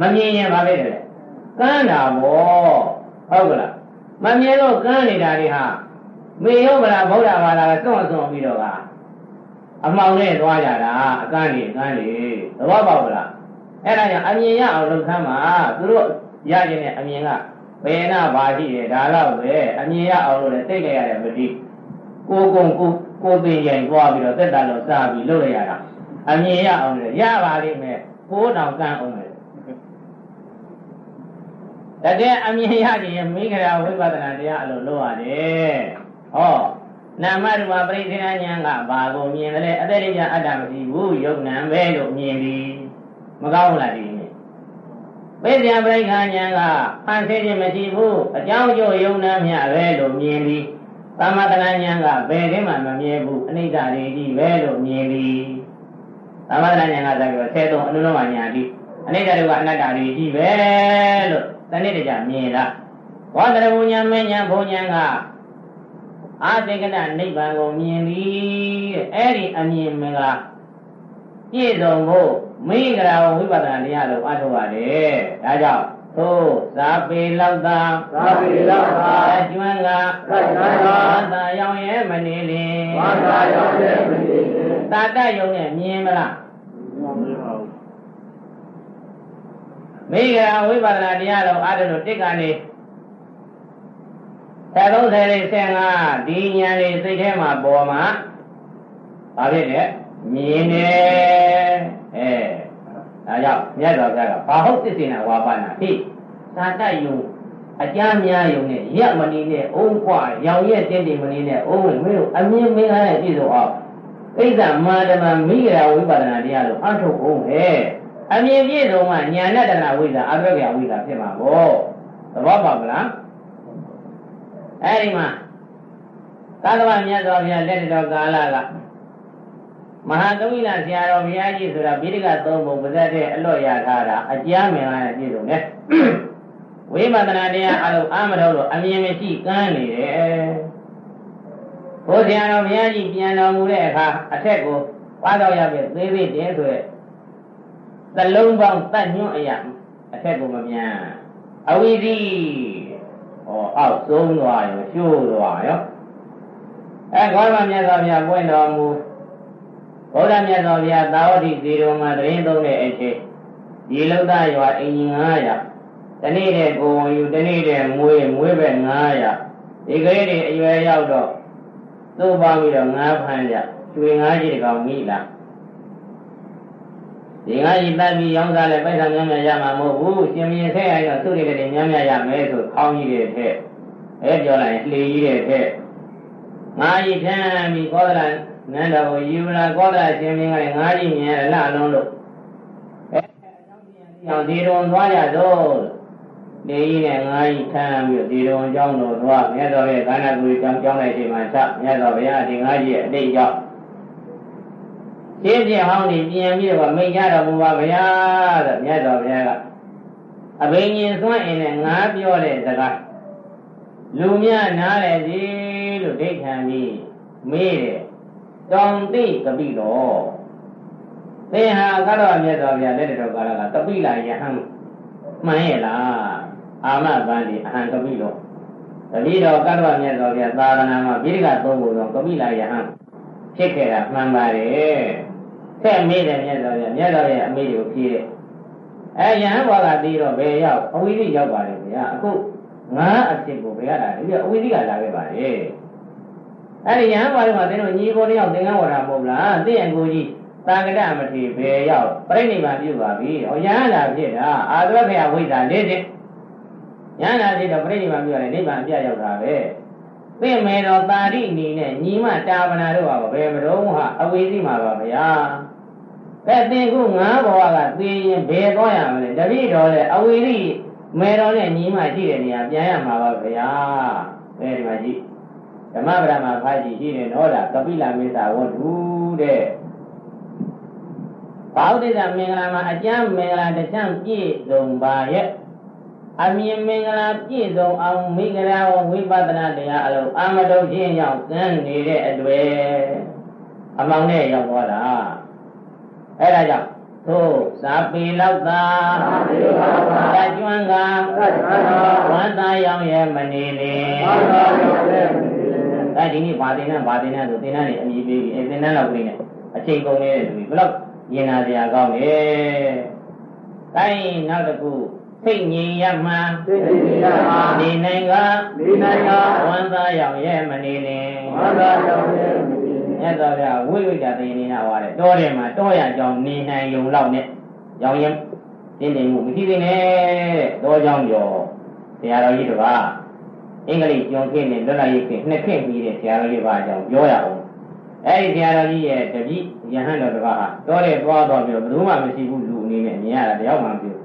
မမြင်ရင်ဘာဖြစ်တယ်ကန်းတာဘောဟုတ်ကလားမမြင်တော့ကန်းနေတာတွေဟာမေယောဗလာဗုဒ္ဓဘာသာကစွန့်စွန့်ပြီးတော့ကအမှောင်နဲ့သွားကြတာအကန်းကြီးအကန်းကြီးသဘောပေါက်လားအဲ့ဒါကြောင့်အမြင်ရအောင်လုပ်ခမ်းမှာသူတို့ရခြင်းနဲ့အမြင်ကဘယ်နာပါရှိတယ်ဒါတော့ပဲအမြင်ရအောင်လို့လည်းသိခဲ့ရတယ်မတိကိုကုံကိုကိုပင်ရင်သွားပြီးတော့သက်တာလို့စားပြီးလုပ်လိုက်ရတာအမြင်ရအောင်လေရပါလိမ့်မယ်ကိုးတောင်ကန်းအောင် လေတကယ်အမြင်ရခြင်းမိဂရာဝိပဿနာတရားအလိုလုပ်ရတယ်ဟောနာမရူပပရိသေနဉာဏ်ကဘာကိုမြင်တယ်အတ္တရိယအတ္တမရှိဘူးယုတ်နံပဲလို့မြင်ပြီမကောင်းဘူးလားဒီနေ့ဟပိဿံပရိက္ခာဉာဏ်ကဖန်ဆင်းခြင်းမရှိဘူးအကြောင်းကျိုးယုံနာမြပဲလို့မြင်ပြီးသမထနာဉာဏ်ကဘယ်တည်းမှမမြင်ဘူးအနိစ္စတွေကြီးပဲလို့မြင်ပြီးသမထနာဉာဏ်ကသာပြီးတော့ဆဲသုံးအနုလောမဉာဏ်ပြီး အနိစ္စတွေကအနတ္တတွေကြီးပဲလို့တဏှိတကြမြင်တာဘောဓရဘုံဉာဏ်မဉာဏ်ဘုံဉာဏ်ကအာသိကနနိဗ္ဗာန်ကိုမြင်ပြီးအဲ့ဒီအမြင်မကပြည့်စုံဖို့မိဂရာဝိပဿနာတရားလို့အထောက်ရတယ်ဒါကြောင့်သို့သာပေလောက်သာသာပိလောကကျွမ်းကသတ်နာကသာရောင်ရဲ့မနေလင်ဝါသာရောက်တဲ့မတိတာတယုံနဲ့မြင်မလား မိဂရာဝိပဿနာတရားလို့အားလို့တစ်ကနေ30 30လေး15ဒီဉာဏ်လေးစိတ်ထဲမှာပေါ်မှာဘာဖြစ်လဲမြင်တယ်အဲဒါကြောင့်မြတ်စွာဘုရားကဘာဟုတ်သစ္စေနာဝါပနာဟိသာတယုံအကြမ်းများယုံနဲ့ရက်မနေနဲ့အုံးကွာရောင်ရက်တင်းတင်းမနေနဲ့အုံးဝင်မင်းတို့အမြင်မင်းကားနဲ့ပြည့်စုံအောင်ဣဇမာဓမ္မမိဂရာဝိပဿနာတရားလို့အထုတ်အောင်ဟဲ့ အမြင်ပြည့်စုံမှညာနဲ့တဏဝိဇ္ဇာအဘက်ကဝိဇ္ဇာဖြစ်မှာပေါ့သဘောပေါက်မလားအဲဒီမှာသာသနာမြတ်စွာဘုရားလက်တော်ကာလကမဟာသဝိလဆရာတော်ဘုရားကြီးဆိုတာဗိဓကသုံးပုံပါဇက်တဲ့အလွတ်ရထားတာအကျမ်းမင်္ဂလာနဲ့ပြည့်စုံတယ်ဝိပဿနာတရားအလုံးအာမတော်လို့အမြင်မရှိကမ်းနေတယ်ဘုရားတော်ဘုရားကြီးပြန်တော်မူတဲ့အခါအထက်ကိုပွားတော်ရပြီသေးသေးတယ်ဆိုရက် သလုံးပေါင်းတတ်ညွန့်အရာအထက်ကိုမပြန်အဝိဇိဟောအောက်ဆုံးသွားရောရှိုးသွားရောအဲခေါင်းမမြတ်စွာဘုရားပွင့်တော်မူဘုရားမြတ်စွာဘုရားသာဝတိဇီတော်မှာတရင်သုံးတဲ့အချိန်ဒီလုဒ္ဒရွာအင်ကြီး900တနေ့တဲ့ကိုယ်ဝင်ယူတနေ့တဲ့မွေးမွေးပဲ900ဒီကလေးတွေအရွယ်ရောက်တော့သို့ပါပြီးတော့ငါးဖမ်းကြကျွေငါးကြီးတကောင်မိလာ ဒီငါးကြီးတတ်ပြီးရောင်းစားလဲပိုက်ဆံများများရမှာမဟုတ်ဘူးရှင်မင်းဆက်ရင်တော့သူ့တွေများများရမယ်ဆိုခေါင်းကြီးတွေထက်အဲပြောလိုက်ရင်လှေကြီးတွေထက်ငါးကြီးထမ်းပြီးကောသလနန်းတော်ကိုယူလာကောသလရှင်မင်းကလည်းငါးကြီးမြင်ရလှလုံးလို့အဲအကြောင်းပြန်အောင်ဒီတော်သွားကြတော့နေကြီးနဲ့ငါးကြီးထမ်းပြီးဒီတော်အကြောင်းတော်သွားမြတ်တော်ရဲ့ကာဏဂုရီကြောင်းကြောင်းလိုက်ချိန်မှာချက်မြတ်တော်ဘုရားဒီငါးကြီးရဲ့အတိတ်ကြောင့် ရှင်းပြဟောင်းနေပြန်ပြီးတော့မိတ်ကြတော်မူပါဗျာတဲ့မြတ်တော်ဘုရားကအဘိညာဉ်သွမ်းအင်းနဲ့ငါပြောတဲ့စကားလူများနားလေစီလို့ဒိဋ္ဌံပြီးမေးတယ်တောင်သိကပိတော်သင်ဟာကတော့မြတ်တော်ဘုရားလက်တော်ကာလကကပိလာယဟံမှန်ရဲ့လားအာမဗန္ဒီအဟံကပိတော်တတိတော်ကတော့မြတ်တော်ဘုရားသာသနာမှာပိဋကသုံးဖို့တော့ကပိလာယဟံဖြစ်ခဲ့တာမှန်ပါတယ် ဆက်မေးတယ်မြတ်စွာဘုရားမြတ်စွာဘုရားအမေးကိုဖြေတယ်အဲယဟန်ဘောကပြီးတော့ဘယ်ရောက်အဝိဇ္ဇရောက်ပါလေဗျာအခုငါးအဖြစ်ကိုဘယ်ရတာလဲပြအဝိဇ္ဇကလာခဲ့ပါလေအဲ့ဒီယဟန်ဘောကသင်တို့ညီကိုတယောက်သင်္ကန်းဝါတာမဟုတ်လားသိရင်ကိုကြီးတာကတမထေဘယ်ရောက်ပြိဋိဘံပြုပါပြီဟောယဟန်လာဖြစ်တာအာသဝခေယဝိဇ္ဇာလေးစဉ်ယဟန်လာဖြစ်တော့ပြိဋိဘံပြုရတယ်နိဗ္ဗာန်အပြရောက်တာပဲသိမယ်တော့တာရိအနေနဲ့ညီမတာဝနာတို့ဟာဘယ်မတော်ဟာအဝိဇ္ဇမှာပါဗျာ တဲ့သင်ခုငါးဘဝကသိရင်ဘယ်သွားရမလဲတပည့်တော်လည်းအဝိရိမေတော်နဲ့ညီမရှိတဲ့နေရာပြန်ရမှာပါဗျာအဲဒီမှာကြည့်ဓမ္မပဒမှာဖားကြည့်ရှိတယ်နော်ဒါကပိလမေသာဝတ္ထုတဲ့ဘာဝတိကမင်္ဂလာမှာအကျမ်းမင်္ဂလာတစ်ချမ်းပြည့်စုံပါရဲ့အမြင်မင်္ဂလာပြည့်စုံအောင်မိဂရာဝဝိပဿနာတရားအလုံးအာမတုခြင်းရောက်ကန်းနေတဲ့အတွေ့အမောင်နဲ့ရောက်သွားတာ အဲဒါကြောင့်သို့စာပေလောက်သာသာပိလောကတကျွမ်းကသတ်နာကဝမ်းသာရောက်ရဲ့မနေလေဝါသာရောက်တဲ့မတိအဲဒီနေ့ဘာတင်နဲ့ဘာတင်နဲ့ဆိုတင်နဲ့အမြည်ပေးပြီးအဲတင်နဲ့လောက်ပြီးနေအချိန်ကုန်နေတဲ့လူကြီးဘယ်တော့ရင်နာစရာကောင်းလဲ။တိုင်းနောက်တစ်ခုစိတ်ငြိမ်ရမှန်သိတိယဟာနေနိုင်ကဒီနိုင်ငံဝမ်းသာရောက်ရဲ့မနေလင်ဝါသာရောက်တဲ့ မတိမြတ်စွာဘုရားဝိဝိတ္တသေနေနာဟောတယ်တောထဲမှာတောရကြောင်နေနိုင်ုံလောက်နဲ့ရောင်ရင်တင်းတင်းမှုမရှိသေးနဲ့တဲ့တောကြောင်ကျော်ဆရာတော်ကြီးတပါးအင်္ဂလိပ်ကျော်ခင်းနဲ့လွတ်လပ်ရေးခင်းနှစ်ခင်းပြီးတဲ့ဆရာတော်ကြီးပါအကြောင်းပြောရအောင်အဲဒီဆရာတော်ကြီးရဲ့တပည့်ယဟန်တော်တပါးဟာတောထဲသွားတော့ပြီးတော့ဘယ်သူမှမရှိဘူးလူအနေနဲ့မြင်ရတာတယောက်မှမပြော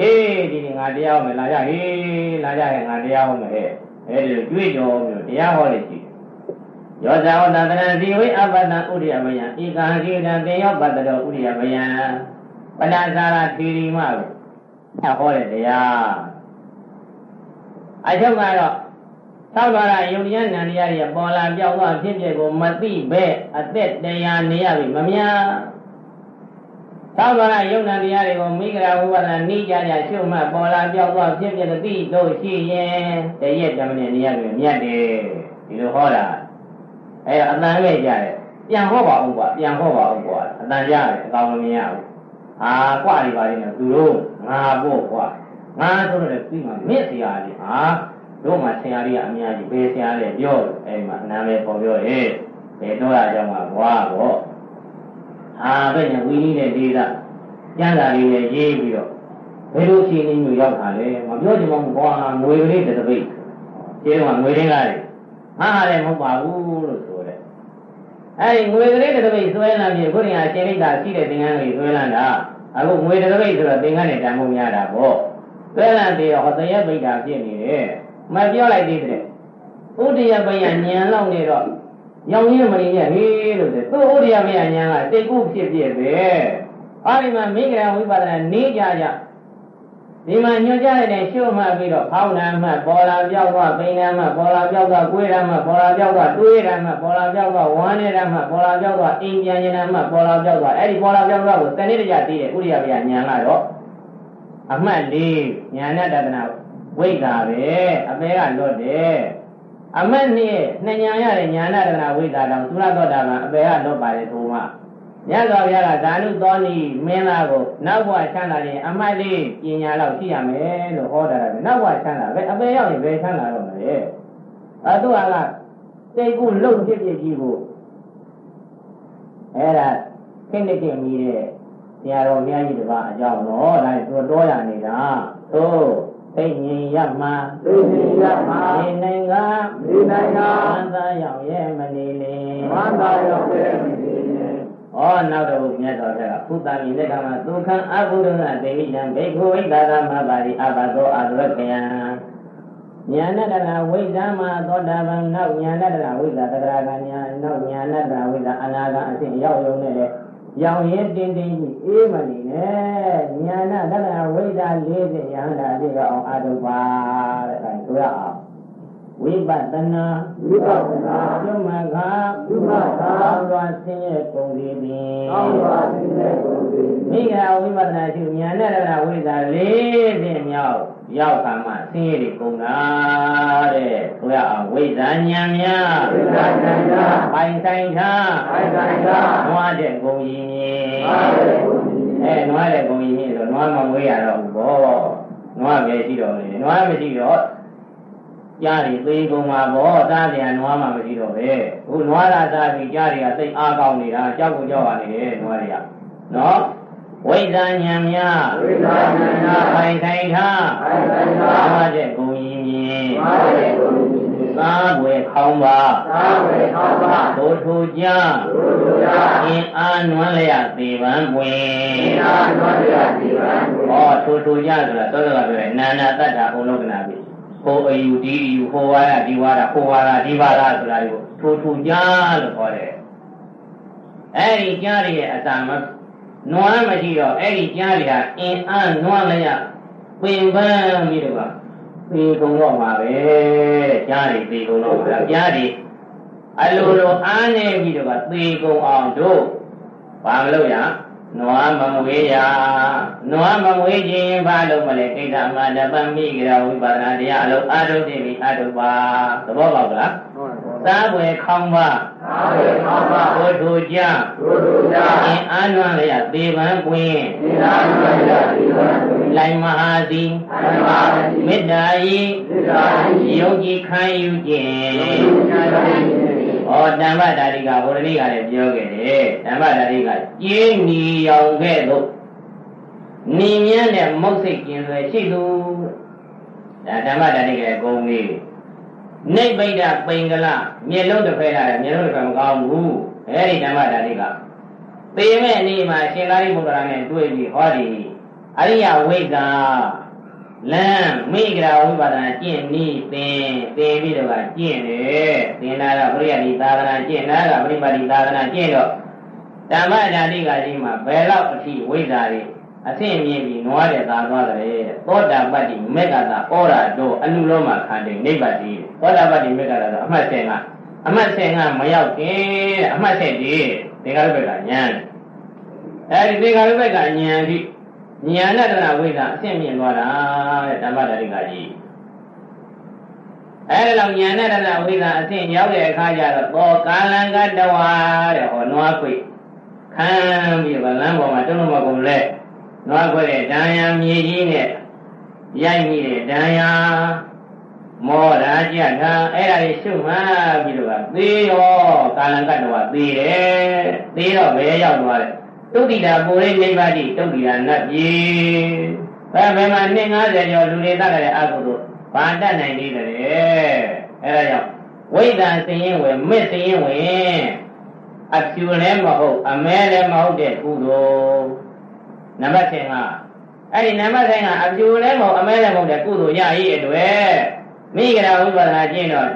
အေးဒီငါတရားဟောမယ်လာကြဟေးလာကြဟဲ့ငါတရားဟောမယ်ဟဲ့အဲဒီလိုကြွေးကြော်ပြီးတရားဟောလေရှိတ ယ်ယောဇာဝတ္တရံဇီဝိအပတ္တဥရိယမယံဧကံခိတံတေယောပတ္တရောဥရိယမယံပဏာစာရသီရိမကိုဟောတဲ့တရားအချုပ်ကတော့သောက်သွားတာယုံတရားနံတရားတွေပေါ်လာပြောင်းသွားဖြစ်ဖြစ်ကိုမသိပဲအသက်တရားနေရပြီမများသောက်သွားတာယုံနာတရားတွေကိုမိဂရာဝိပဿနာနိကြကြရှုမှတ်ပေါ်လာပြောင်းသွားဖြစ်ဖြစ်သိလို့ရှိရင်တရက်တမနဲ့နေရပြီမြတ်တယ်ဒီလိုဟောတာ အဲအတန်ပဲကြတယ်ပြန်ဟောပါဦးကွာပြန်ဟောပါဦးကွာအတန်ကြားတယ်အကောင်မမြင်ရဘူးဟာကွာဒီပါလိမ့်မယ်သူတို့ငါဖို့ကွာငါဆိုတော့ပြီးမှမြင့်စရာလေးဟာတို့မှဆရာကြီးကအများကြီးဘေးဆရာလေးပြောတယ်အဲဒီမှာနာမည်ပေါ်ပြောရဲဘယ်တော့အကြောင်းကဘွားပေါ့ဟာဘယ်နဲ့ဝီနည်းတဲ့ဒေတာကျမ်းစာလေးနဲ့ရေးပြီးတော့ဘယ်လိုရှင်းနေမျိုးရောက်တာလဲမပြောချင်ပါဘူးဘွားငွေကလေးတစ်ပိတ်ကျေတော့ငွေရင်းကားတယ်ဟာဟာလည်းမဟုတ်ပါဘူးလို့ဆိုတယ် အဲဒီငွေကလေးတစ်ပိတ်ဆွဲလာပြီခုနကရှင်းလိုက်တာရှိတဲ့သင်္ကန်းလေးဆွဲလာတာအခုငွေတစ်ပိတ်ဆိုတော့သင်္ကန်းနဲ့တန်ဖို့များတာပေါ့ဆွဲလာပြီးတော့ဟောတရက်ပိတ်တာဖြစ်နေတယ်မပြောလိုက်သေးတဲ့ဥဒိယပယညံလောက်နေတော့ရောင်ရင်းမရင်းဟေးလို့ဆိုသူဥဒိယပယညံကစိတ်ကူးဖြစ်ဖြစ်ပဲအဲဒီမှာမိဂရဝိပဿနာနေကြကြ ဒီမှာညွှန်ကြားတဲ့ရှုမှတ်ပြီးတော့ဖောင်းနာမှပေါ်လာပြောက်သွားပိန်နာမှပေါ်လာပြောက်သွားကိုယ်နာမှပေါ်လာပြောက်သွားတွေးနာမှပေါ်လာပြောက်သွားဝမ်းနေတာမှပေါ်လာပြောက်သွားအိမ်ပြန်ရင်နာမှပေါ်လာပြောက်သွားအဲ့ဒီပေါ်လာပြောက်သွားကိုတဏှိတကြသိတဲ့ဥရိယပယညံကတော့အမှတ်၄ညာနဲ့တဒနာဝိဇ္ဇာပဲအပေကလွတ်တယ်အမက်နဲ့နှညာရတဲ့ညာနာတနာဝိဇ္ဇာတောင်သုရသောတာပန်အပေကလွတ်ပါတယ်ဆိုမှ မြတ်စွာဘုရားကဇာနုသောနီမင်းသားကိုနောက်ဘဝချမ်းသာရင်အမတ်လေးပညာလောက်ရှိရမယ်လို့ဟောတာကနောက်ဘဝချမ်းသာပဲအပေရောက်ရင်ဘယ်ချမ်းသာတော့မလဲအဲသူကစိတ်ကူးလုံဖြစ်ဖြစ်ကြီးကိုအဲ့ဒါခင်းနေကြမိတဲ့ဆရာတော်အများကြီးတပါအကြောင်းတော့ဒါသူတော်ရနေတာသို့သိဉ္ရမသိသိရမှာဒီနိုင်ငံဒီနိုင်ငံသံသာရောက်ရဲ့မနေလေဝန္တာရောက်တဲ့မိနေ ဩနောက်တော့မြတ်စွာဘုရားကဖုတ္တမိလက်ထမှာဒုက္ခံအဘုဒ္ဓနာဒေဝိတံဘေခုဝိဒါသမပါတိအဘသောအရခယံညာဏတနာဝိဇ္ဇာမသောတာပန်နောက်ညာဏတနာဝိဇ္ဇာတဂရကညာနောက်ညာဏတနာဝိဇ္ဇာအနာဂံအစဉ်ရောက်ရုံနဲ့လေရောင်ရင်တင်းတင်းကြီးအေးမနေနဲ့ညာဏတနာဝိဇ္ဇာ40ရဟန္တာပြည့်အောင်အာတုပါတဲ့အဲဆိုရအောင်ဝိပဿနာဝိပဿနာကျွမခာသုမသာ သောသွားဆင်းရဲကုန်သည်ပင်သောဝါသိတဲ့ကိုယ်ဒီမိဂရာဝိပဿနာရှုဉာဏ်နဲ့ရဝိဇ္ဇာလေးဖြင့်မြောက်ရောက်ခါမှဆင်းရဲတွေကုန်တာတဲ့ဆိုရအောင်ဝိဇ္ဇာဉာဏ်များဝိဇ္ဇာဉာဏ်များပိုင်ဆိုင်ထားအိုင်ဆိုင်သာနွားတဲ့ဂုံကြီးမြေအားတဲ့ကိုယ်ဒီအဲနွားတဲ့ဂုံကြီးမြေဆိုနွားမမွေးရတော့ဘူးပေါ့နွားပဲရှိတော့လေနွားမရှိတော့ ကြားရီသေးကုန်မှာပေါ့သားပြန်နွားမှမရှိတော့ပဲခုနွားလာသားပြီးကြားရီကစိတ်အားကောင်းနေတာကြောက်ကိုကြောက်ရနေတယ်နွားတွေကနော်ဝိဇ္ဇာဉာဏ်များဝိဇ္ဇာဉာဏ်များပိုင်ဆိုင်ထားအိုင်ဆိုင်သာနွားတဲ့ဂုံကြီးမြေအားတဲ့ကိုယ်ဒီသားွယ်ခေါင်းပါသာဝေဟောပါဘိုလ်ထူကြဘုရားအင်းအားနွမ်းလျက်သေပန်းပွင်သင်္ဃာနွားရဒီပံကိုဟောထူထူကြဆိုတာသောတော်ကပြောတယ်နာနာတတ္တာဘုံလောကနာပြီ ဟိုအယူဒီယူဟိုဝါရဒီဝါရဟိုဝါရဒီဝါရဆိုတာကိုထူထူကြလို့ခေါ်တယ်အဲ့ဒီကြားရရဲ့အတ္တမနွမ်းမရှိတော့အဲ့ဒီကြားရကအင်းအားနွမ်းလျက်ပင်ပန်းပြီးတော့သေကုန်တော့မှာပဲကြားရသေကုန်တော့မှာကြားရအလိုလိုအားနေပြီးတော့သေကုန်အောင်တို့ဘာမလုပ်ရ နွားမမွေးရနွားမမွေးခြင်းဘာလို့မလဲကိစ္စမှာတပံမိကြဝိပါဒနာတရားအလုံးအာထုသိပြီအာထုပါသဘောပေါက်လားဟုတ်ပါသားွယ်ခေါင်းပါသာဝေဟောပါဘုထုကြဘုရားအင်းအာနွမ်းလျက်သေပန်းပွင့်သင်္ဃာနွားရဒီပံကိုလိုင်မဟာစီအိုင်ပါတိမေတ္တာဤသစ္စာတိယုံကြည်ခံယူခြင်းယုံကြည်ဉာဏ်တိ ဩတမ္ပဒါရိကဘုရားတိကလည်းပြောခဲ့တယ်တမ္ပဒါရိကကျင်းမီရောင်ခဲ့လို့နိမြန်းတဲ့မုတ်စိတ်ကျင်ဆွဲရှိသူဒါဓမ္မဒါရိကရဲ့ဂုံလေးနိဗ္ဗိဒပိင်္ဂလမျက်လုံးတစ်ဖက်လာတယ်မျက်လုံးတစ်ဖက်မကောင်းဘူးအဲဒီဓမ္မဒါရိကပေမဲ့အနေမှာရှင်သာရိပုတ္တရာနဲ့တွေ့ပြီးဟောဒီအရိယဝိဇ္ဇာ လမ်းမိဂရာဝိပဒနာကျင့်နီးသင်သင်ပြီးတော့ကျင့်တယ်သင်တာကပရိယတိသာသနာကျင့်တာကပရိပါတိသာသနာကျင့်တော့ဓမ္မဓာတိကကြီးမှာဘယ်လောက်အထိဝိဇ္ဇာတွေအဆင့်မြင့်ပြီးနွားတဲ့သာသွားတယ်သောတာပတ္တိမေကတာဩရာတို့အနုလောမခန္တီနိဗ္ဗာတိသောတာပတ္တိမေကတာဆိုအမှတ်10ကအမှတ်10ကမရောက်ခင်အမှတ်10ဒီဒီကားဘက်ကညာအဲဒီဒီကားဘက်ကညာ ဒီညာနဲ့တနာဝိဇ္ဇာအဆင့်မြင့်သွားတာတဲ့ဓမ္မဓာတိကကြီးအဲဒီလောက်ညာနဲ့တနာဝိဇ္ဇာအဆင့်ရောက်တဲ့အခါကျတော့သောကာလံကတဝါတဲ့ဟောနွားခွေခံပြီးဗလန်းပေါ်မှာတုံးလုံးမကုန်လဲနွားခွေတဲ့ဒံယံမြေကြီးနဲ့ရိုက်မိတဲ့ဒံယံမောရာကြတာအဲ့ဒါတွေရှုမှတ်ပြီးတော့သေရောကာလံကတဝါသေတယ်သေတော့ဘယ်ရောက်သွားလဲ တုတိတာပုရိနိဗ္ဗာတိတုတိတာနတ်ပြည်ဘယ်ဘယ်မှာနှစ်90ကျော်လူတွေတတ်တဲ့အကုသို့ဘာတတ်နိုင်သေးတယ်အဲဒါကြောင့်ဝိဒံစင်ရင်ဝယ်မစ်စင်ရင်ဝင်အဖြူလည်းမဟုတ်အမဲလည်းမဟုတ်တဲ့ကုသိုလ်နံပါတ်10ကအဲ့ဒီနံပါတ်10ကအဖြူလည်းမဟုတ်အမဲလည်းမဟုတ်တဲ့ကုသိုလ်ရရည်အတွက်မိဂရာဝိပဿနာကျင့်တော့1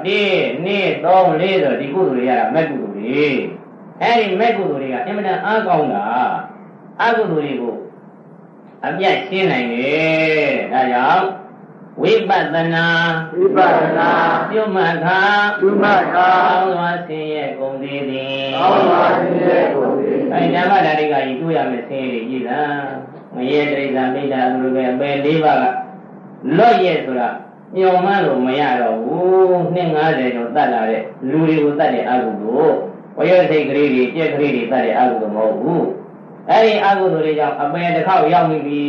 2 3 4ဆိုဒီကုသိုလ်တွေရတာမဲ့ကုသိုလ်တွေ အဲ့ဒီမဲ့ကုသိုလ်တွေကအင်မတန်အားကောင်းတာအကုသိုလ်တွေကိုအပြတ်ရှင်းနိုင်တယ်ဒါကြောင့်ဝိပဿနာဝိပဿနာပြုမှတ်ခါသုမခာအောင်းသွားဆင်းရဲကုန်သေးသည်အောင်းပါစေကိုယ်အဲဓမ္မဓာတိကကြီးတွေ့ရမယ်ဆင်းရဲကြီးတာငရဲတိရစ္ဆာန်မိဒ္ဓအလိုပဲအပေ၄ပါးကလွတ်ရဲ့ဆိုတာညုံမှလို့မရတော့ဘူးနှစ်90ကျော်တတ်လာတဲ့လူတွေကိုတတ်တဲ့အကုသို့ ဝရစိတ်ကလေးတွေကြက်ကလေးတွေတတ်တဲ့အကုသို့မဟုတ်ဘူးအဲဒီအကုသိုလ်တွေကြောင့်အပေတစ်ခေါက်ရောက်ပြီ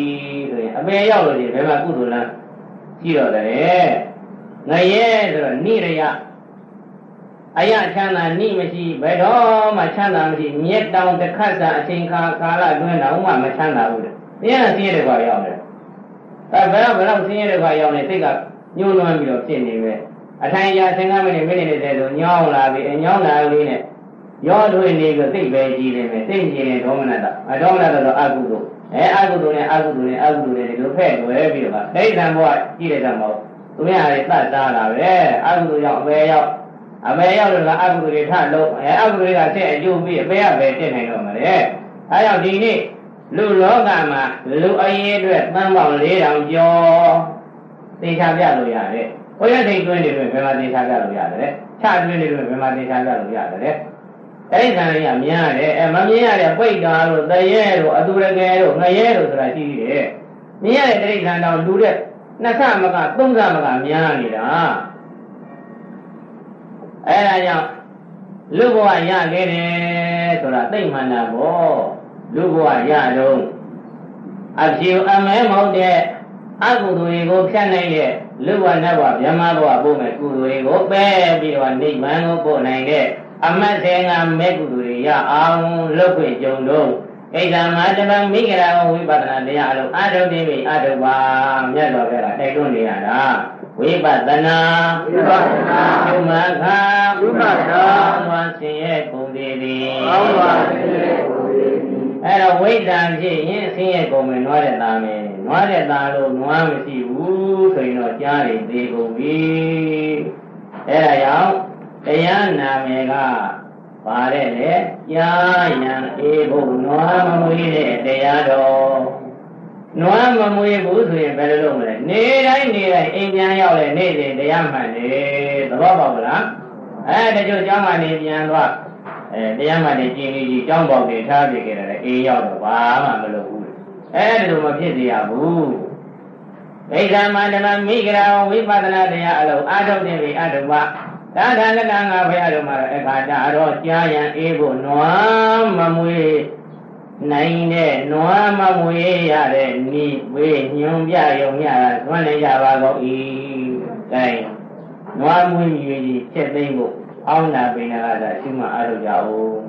ဆိုရင်အပေရောက်လို့ဒီဘယ်မှာကုသိုလ်လားရှိတော့တယ်ငရဲဆိုတော့နိရယအယချမ်းသာနိမရှိဘယ်တော့မှချမ်းသာမရှိမြက်တောင်တစ်ခတ်စာအချိန်ခါကာလအတွင်းတော့မှမချမ်းသာဘူးတဲ့။တရားဆင်းရဲတဲ့ကွာရောက်တယ်။အဲဘယ်တော့ဘယ်တော့ဆင်းရဲတဲ့ကွာရောက်နေစိတ်ကညှိုးနွမ်းပြီးတော့ဖြစ်နေပဲ။အထိုင်ရာ15မိနစ်မိနစ်20ဆိုညောင်းလာပြီအညောင်းလာလေးနဲ့ ရောထွေးနေပြီးသိပဲကြည်နေမယ်သိကြည်နေဒေါမနတအဒေါမနတတော့အကုသို့အဲအကုသို့နဲ့အကုသို့နဲ့အကုသို့နဲ့ဒီလိုဖဲ့လွယ်ပြီးတော့ဒိဋ္ဌံဘဝကြည့်လိုက်တာမဟုတ်သူများတွေတတ်သားလာပဲအကုသို့ကြောင့်အပေရောက်အမေရောက်လို့ကအကုသိုလ်တွေထလုံးအဲအကုသိုလ်တွေကဆက်အကျိုးပြီးအပေရပဲတက်နိုင်တော့မှာလေအဲကြောင့်ဒီနေ့လူလောကမှာလူအရေးအတွက်တန်ပေါင်း4000ကျော်သိချပြလို့ရတယ်ဘုရားစိတ်တွင်းတွေတွင်ဘယ်မှာသိချပြလို့ရတယ်ချတွင်းတွေတွင်ဘယ်မှာသိချပြလို့ရတယ် အဲ့ဒီဆံလေးကမြင်ရတယ်အဲမမြင်ရတဲ့ပိတ်တာတို့တရဲတို့အတူရကဲတို့ငရဲတို့ဆိုတာရှိသေးတယ်မြင်ရတဲ့တိရစ္ဆာန်တော်လူတဲ့နှစ်ဆမကသုံးဆမကများနေတာအဲဒါကြောင့်လူဘဝရခဲ့တယ်ဆိုတာသိမှန်တာပေါ့လူဘဝရတော့အဖြူအမဲမဟုတ်တဲ့အကုသိုလ်တွေကိုဖြတ်နိုင်တဲ့လူဘဝနတ်ဘဝဗြဟ္မာဘဝပို့မဲ့ကုသိုလ်တွေကိုပယ်ပြီးတော့နိဗ္ဗာန်ကိုပို့နိုင်တဲ့ အမတ်စေငါမဲ့ကုသိုလ်တွေရအောင်လုပ်ခွင့်ကြုံတော့ဣဒံမာတပံမိဂရာဝိပဿနာတရားအလုံးအာထုတိမိအာထုပါမြတ်တော်ကတိုက်တွန်းနေရတာဝိပဿနာဝိပဿနာသုမခာသုမခာဝါဆင်းရဲကုန်သေးသည်အောင်းပါစေကိုယ်အဲ့တော့ဝိတ္တံဖြစ်ရင်ဆင်းရဲကုန်မယ်နွားတဲ့သားမယ်နွားတဲ့သားလို့နွားမရှိဘူးဆိုရင်တော့ကြားရည်သေးကုန်ပြီအဲ့ဒါကြောင့် တရားနာမယ်ကပါတဲ့လေကြားရန်အေးဖို့နွားမမွေးတဲ့တရားတော်နွားမမွေးဘူးဆိုရင်ဘယ်လိုလုပ်မလဲနေတိုင်းနေတိုင်းအိမ်ပြန်ရောက်လေနေ့စဉ်တရားမှန်တယ်သဘောပေါက်လားအဲတချို့ကျောင်းမှနေပြန်သွားအဲတရားမှန်နေကျင်းကြီးကျောင်းပေါက်တွေထားပြခဲ့တယ်အေးရောက်တော့ဘာမှမလုပ်ဘူးအဲဒီလိုမဖြစ်စေရဘူးဒိဋ္ဌာမန္တမမိဂရာဝိပဿနာတရားအလုံးအာထုတ်နေပြီအထုပ သာသနာကငါဘုရားတို့မှာအခါတာတော့ကြားရန်အေးဖို့နွားမမွေးနိုင်တဲ့နွားမမွေးရတဲ့နိဝေညွန်ပြယုံရတာသွမ်းနေကြပါကုန်၏အဲနွားမွေးမြွေကြီးချက်သိမ့်ဖို့အောင်းနာပင်နာကသာရှိမှအားထုတ်ကြအောင်